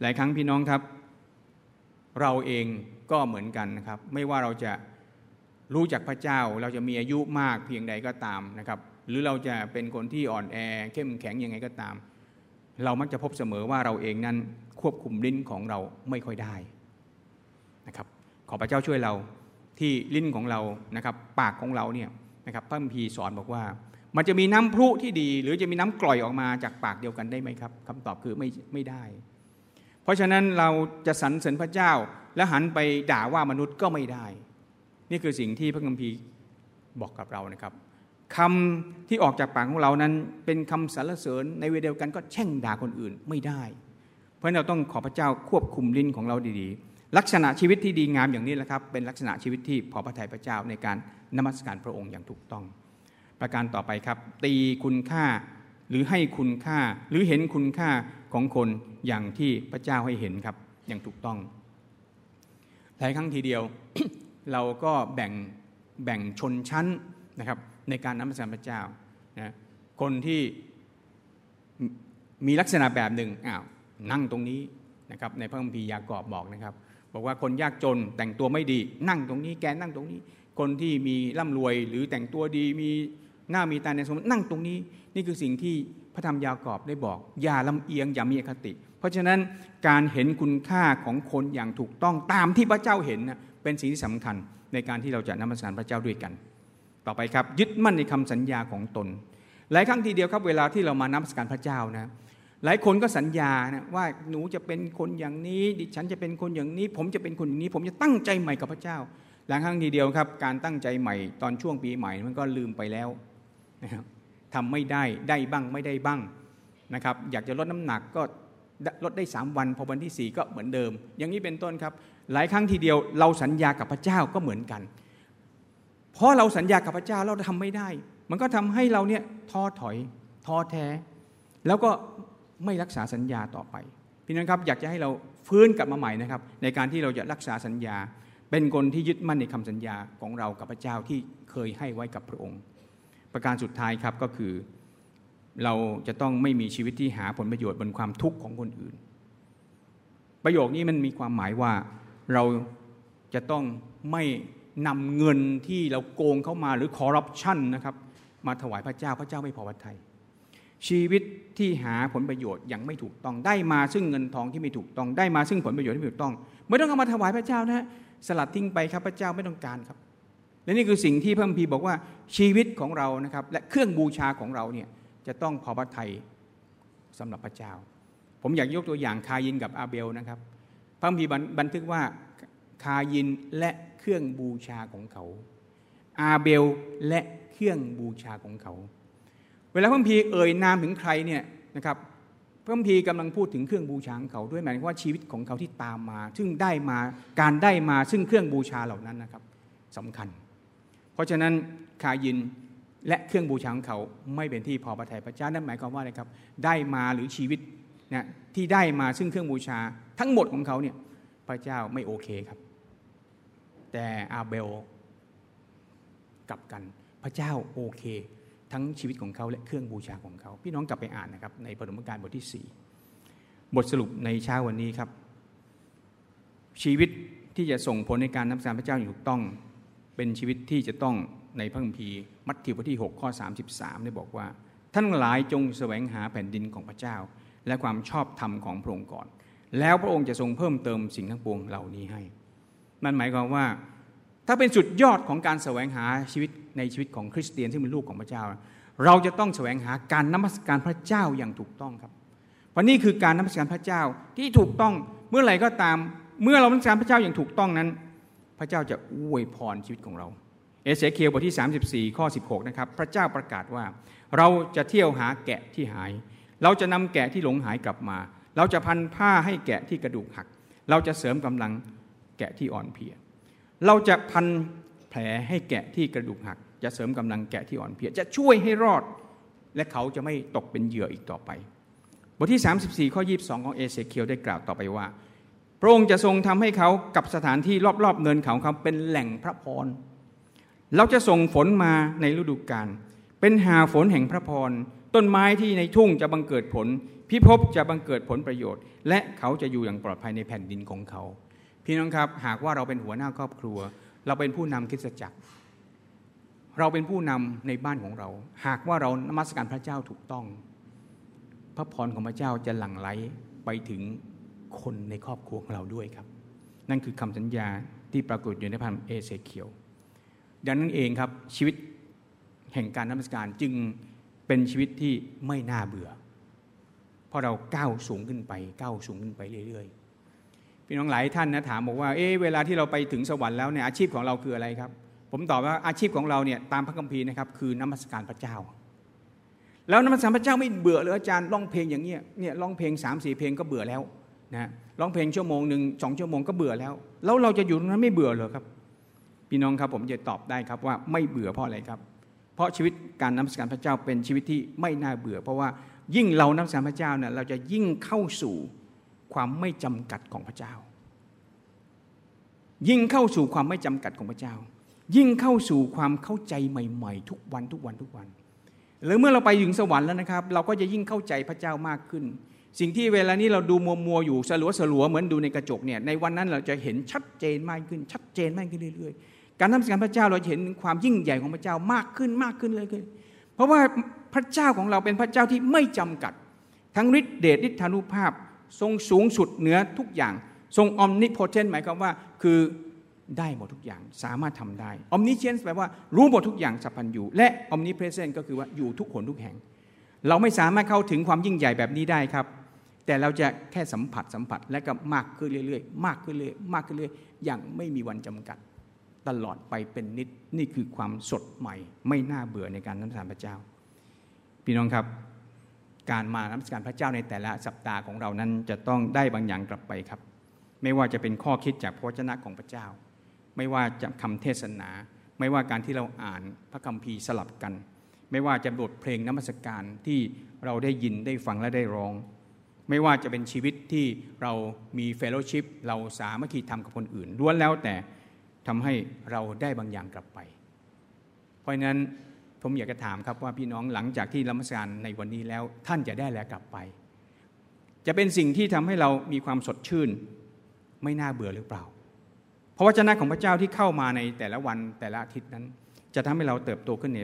หลายครั้งพี่น้องครับ เราเองก็เหมือนกันนะครับ ไม่ว่าเราจะรู้จักพระเจ้า เราจะมีอายุมากเพียงใดก็ตามนะครับ หรือเราจะเป็นคนที่อ่อนแอเข้มแข็งยังไงก็ตาม เรามักจะพบเสมอว่าเราเองนั้นควบคุมลิ้นของเราไม่ค่อยได้ นะครับขอพระเจ้าช่วยเราที่ลิ้นของเรานะครับปากของเราเนี่ยนะครับพระมภีสอนบอกว่า มันจะมีน้ำพรุที่ดี หรือจะมีน้ำกร่อยออกมาจากปากเดียวกันได้ไหมครับคำตอบคือไม่ไม่ได้ เพราะฉะนั้นเราจะสรรเสริญพระเจ้าแล้วหันไปด่าว่ามนุษย์ก็ไม่ได้ นี่คือสิ่งที่พระคัมภีร์บอกกับเรานะครับคำที่ออกจากปากของเรานั้น เป็นคำสรรเสริญในเวลาเดียวกันก็แช่งด่าคนอื่นไม่ได้ เพราะเราต้องขอพระเจ้าควบคุมลิ้นของเราดีๆ ลักษณะชีวิตที่ดีงามอย่างนี้แหละครับ เป็นลักษณะชีวิตที่พอพระทัยพระเจ้าในการนมัสการพระองค์อย่างถูกต้อง ประการต่อไปครับ ตีคุณค่าหรือให้คุณค่าหรือเห็นคุณค่าของคนอย่างที่พระเจ้าให้เห็นครับอย่างถูกต้องหลายครั้งทีเดียวเราก็แบ่งแบ่งชนชั้นนะครับในการนมัสการพระเจ้านะคนที่มีลักษณะแบบหนึ่งอ้าวนั่งตรงนี้นะครับในพระคัมภีร์ยากอบบอกนะครับ บอกว่าคนยากจนแต่งตัวไม่ดี นั่งตรงนี้แกนั่งตรงนี้ คนที่มีร่ำรวยหรือแต่งตัวดีมีหน้ามีตาในสมนั่งตรงนี้ นี่คือสิ่งที่พระธรรมยากอบได้บอก อย่าลำเอียงอย่ามีอคติ เพราะฉะนั้นการเห็นคุณค่าของคนอย่างถูกต้องตามที่พระเจ้าเห็นนะเป็นสิ่งที่สำคัญในการที่เราจะนมัสการพระเจ้าด้วยกัน ต่อไปครับ ยึดมั่นในคำสัญญาของตน หลายครั้งทีเดียวครับเวลาที่เรามานมัสการพระเจ้านะ หลายคนก็สัญญานะว่าหนูจะเป็นคนอย่างนี้ ดิฉันจะเป็นคนอย่างนี้ ผมจะเป็นคนอย่างนี้ ผมจะตั้งใจใหม่กับพระเจ้า หลายครั้งทีเดียวครับ การตั้งใจใหม่ ตอนช่วงปีใหม่มันก็ลืมไปแล้วนะครับทำไม่ได้ได้บ้างไม่ได้บ้างนะครับ อยากจะลดน้ำหนักก็ลดได้สามวันพอวันที่สี่ก็เหมือนเดิม อย่างนี้เป็นต้นครับ หลายครั้งทีเดียวเราสัญญากับพระเจ้าก็เหมือนกัน เพราะเราสัญญากับพระเจ้าเราทำไม่ได้ มันก็ทำให้เราเนี่ยท้อถอยท้อแท้ แล้วก็ ไม่รักษาสัญญาต่อไปพี่น้องครับอยากจะให้เราฟื้นกลับมาใหม่นะครับ ในการที่เราจะรักษาสัญญา เป็นคนที่ยึดมั่นในคำสัญญาของเรากับพระเจ้าที่เคยให้ไว้กับพระองค์ ประการสุดท้ายครับก็คือเราจะต้องไม่มีชีวิตที่หาผลประโยชน์บนความทุกข์ของคนอื่น ประโยคนี้มันมีความหมายว่าเราจะต้องไม่นำเงินที่เราโกงเข้ามาหรือคอร์รัปชันนะครับมาถวายพระเจ้าพระเจ้าไม่พอพระทัย ชีวิตที่หาผลประโยชน์อย่างไม่ถูกต้องได้มาซึ่งเงินทองที่ไม่ถูกต้องได้มาซึ่งผลประโยชน์ที่ไม่ถูกต้อง ไม่ต้องเอามาถวายพระเจ้านะสลัดทิ้งไปครับพระเจ้าไม่ต้องการครับ และนี่คือสิ่งที่พระมภีบอกว่าชีวิตของเรานะครับ และเครื่องบูชาของเราเนี่ยจะต้องพอพระทัยสำหรับพระเจ้า ผมอยากยกตัวอย่างคายินกับอาเบลนะครับ พระมภีบันทึกว่าคายินและเครื่องบูชาของเขา อาเบลและเครื่องบูชาของเขา เวลาพระพีเอ่ยนามถึงใครเนี่ยนะครับพระพีกำลังพูดถึงเครื่องบูชาเขาด้วยหมายถึงว่าชีวิตของเขาที่ตามมา ซึ่งได้มาการได้มาซึ่งเครื่องบูชาเหล่านั้นนะครับสำคัญ เพราะฉะนั้นคายินและเครื่องบูชาของเขาไม่เป็นที่พอประทัยพระเจ้านั่นหมายความว่าอะไรครับได้มาหรือชีวิตนะที่ได้มาซึ่งเครื่องบูชาทั้งหมดของเขาเนี่ยพระเจ้าไม่โอเคครับ แต่อาเบลกลับกันพระเจ้าโอเค ทั้งชีวิตของเขาและเครื่องบูชาของเขา พี่น้องกลับไปอ่านนะครับ ในปฐมกาลบทที่ 4 บทสรุปในเช้าวันนี้ครับ ชีวิตที่จะส่งผลในการนับสารพระเจ้าอย่างถูกต้อง เป็นชีวิตที่จะต้องในพระคัมภีร์มัทธิวบทที่ 6 ข้อ 33ได้บอกว่า ท่านหลายจงแสวงหาแผ่นดินของพระเจ้า และความชอบธรรมของพระองค์ก่อน แล้วพระองค์จะทรงเพิ่มเติมสิ่งทั้งปวงเหล่านี้ให้ มันหมายความว่า ถ้าเป็นสุดยอดของการแสวงหาชีวิตในชีวิตของคริสเตียนที่เป็นลูกของพระเจ้า เราจะต้องแสวงหาการนมัสการพระเจ้าอย่างถูกต้องครับวันนี้คือการนมัสการพระเจ้าที่ถูกต้องเมื่อไหร่ก็ตาม เมื่อเรานมัสการพระเจ้าอย่างถูกต้องนั้น พระเจ้าจะอวยพรชีวิตของเรา เอเสเคียวบทที่ 34 ข้อ 16 นะครับ พระเจ้าประกาศว่า เราจะเที่ยวหาแกะที่หาย เราจะนำแกะที่หลงหายกลับมา เราจะพันผ้าให้แกะที่กระดูกหัก เราจะเสริมกำลังแกะที่อ่อนเพลีย เราจะพันแผลให้แกะที่กระดูกหัก จะเสริมกำลังแกะที่อ่อนเพลียจะช่วยให้รอด และเขาจะไม่ตกเป็นเหยื่ออีกต่อไป บทที่ 34 ข้อ 22 ของเอเสเคียวได้กล่าวต่อไปว่า พระองค์จะทรงทำให้เขากับสถานที่รอบๆเนินเขาเขาเป็นแหล่งพระพรเราจะส่งฝนมาในฤดูกาลเป็นหาฝนแห่งพระพร ต้นไม้ที่ในทุ่งจะบังเกิดผล พิภพจะบังเกิดผลประโยชน์ และเขาจะอยู่อย่างปลอดภัยในแผ่นดินของเขา พี่น้องครับ หากว่าเราเป็นหัวหน้าครอบครัว เราเป็นผู้นำคริสตจักร เราเป็นผู้นำในบ้านของเรา หากว่าเรานมัสการพระเจ้าถูกต้อง พระพรของพระเจ้าจะหลั่งไหลไปถึงคนในครอบครัวของเราด้วยครับ นั่นคือคำสัญญาที่ปรากฏอยู่ในพันเอเซเคียวดังนั้นเองครับชีวิตแห่งการนมัสการจึงเป็นชีวิตที่ไม่น่าเบื่อ เพราะเราก้าวสูงขึ้นไปก้าวสูงขึ้นไปเรื่อย ๆ พี่น้องหลายท่านนะถามบอกว่าเอ๊เวลาที่เราไปถึงสวรรค์แล้วเนี่ยอาชีพของเราคืออะไรครับ ผมตอบว่าอาชีพของเราเนี่ยตามพระคัมภีร์นะครับคือนมัสการพระเจ้า แล้วนมัสการพระเจ้าไม่เบื่อเลยอาจารย์ร้องเพลงอย่างเงี้ยเนี่ยร้องเพลงสามสี่เพลงก็เบื่อแล้วนะร้องเพลงชั่วโมงหนึ่งสองชั่วโมงก็เบื่อแล้ว แล้วเราจะอยู่ตรงนั้นไม่เบื่อเลยครับ พี่น้องครับผมจะตอบได้ครับว่าไม่เบื่อเพราะอะไรครับ เพราะชีวิตการนมัสการพระเจ้าเป็นชีวิตที่ไม่น่าเบื่อ เพราะว่ายิ่งเรานมัสการพระเจ้าเนี่ยเราจะยิ่งเข้าสู่ ความไม่จำกัดของพระเจ้า ยิ่งเข้าสู่ความไม่จำกัดของพระเจ้า ยิ่งเข้าสู่ความเข้าใจใหม่ ๆ ทุกวันทุกวันทุกวันหรือเมื่อเราไปถึงสวรรค์แล้วนะครับ เราก็จะยิ่งเข้าใจพระเจ้ามากขึ้น สิ่งที่เวลานี้เราดูมัวมัวอยู่สลัวสลัวเหมือนดูในกระจกเนี่ยในวันนั้นเราจะเห็นชัดเจนมากขึ้น ชัดเจนมากขึ้นเรื่อยๆ การทำการพระเจ้าเราเห็นความยิ่งใหญ่ของพระเจ้ามากขึ้นมากขึ้นเลยๆเพราะว่าพระเจ้าของเราเป็นพระเจ้าที่ไม่จำกัด ทั้งฤทธิเดชฤทธานุภาพ ทรงสูงสุดเหนือทุกอย่าง ทรงออมนิโพเทนหมายความว่าคือได้หมดทุกอย่างสามารถทำได้ออมนิเชนส์แปลว่ารู้หมดทุกอย่างสัพพันอยู่ และออมนิเพรเซนก็คือว่าอยู่ทุกหนทุกแห่ง เราไม่สามารถเข้าถึงความยิ่งใหญ่แบบนี้ได้ครับ แต่เราจะแค่สัมผัสสัมผัสและก็มากขึ้นเรื่อยๆ มากขึ้นเรื่อยมากขึ้นเรื่อยอย่างไม่มีวันจำกัด ตลอดไปเป็นนิดนี่คือความสดใหม่ ไม่น่าเบื่อในการนับสารพระเจ้า พี่น้องครับ การมานับสการพระเจ้าในแต่ละสัปดาห์ของเรานั้นจะต้องได้บางอย่างกลับไปครับ ไม่ว่าจะเป็นข้อคิดจากพระวจนะของพระเจ้า ไม่ว่าจะคำเทศนา ไม่ว่าการที่เราอ่านพระคัมภีร์สลับกัน ไม่ว่าจะบทเพลงนมัสการที่เราได้ยินได้ฟังและได้ร้อง ไม่ว่าจะเป็นชีวิตที่เรามี fellowship เราสามัคคีธรรมกับคนอื่นล้วนแล้วแต่ทำให้เราได้บางอย่างกลับไป เพราะฉะนั้น ผมอยากจะถามครับว่าพี่น้องหลังจากที่นมัสการในวันนี้แล้ว ท่านจะได้อะไรกลับไป จะเป็นสิ่งที่ทำให้เรามีความสดชื่น ไม่น่าเบื่อหรือเปล่า เพราะวจนะของพระเจ้าที่เข้ามาในแต่ละวันแต่ละอาทิตย์นั้น จะทำให้เราเติบโตขึ้นใน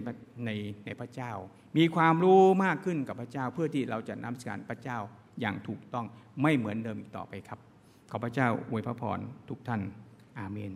ในในพระเจ้า มีความรู้มากขึ้นกับพระเจ้า เพื่อที่เราจะนำสการพระเจ้าอย่างถูกต้องไม่เหมือนเดิมอีกต่อไปครับ ขอพระเจ้าอวยพระพรทุกท่านอาเมน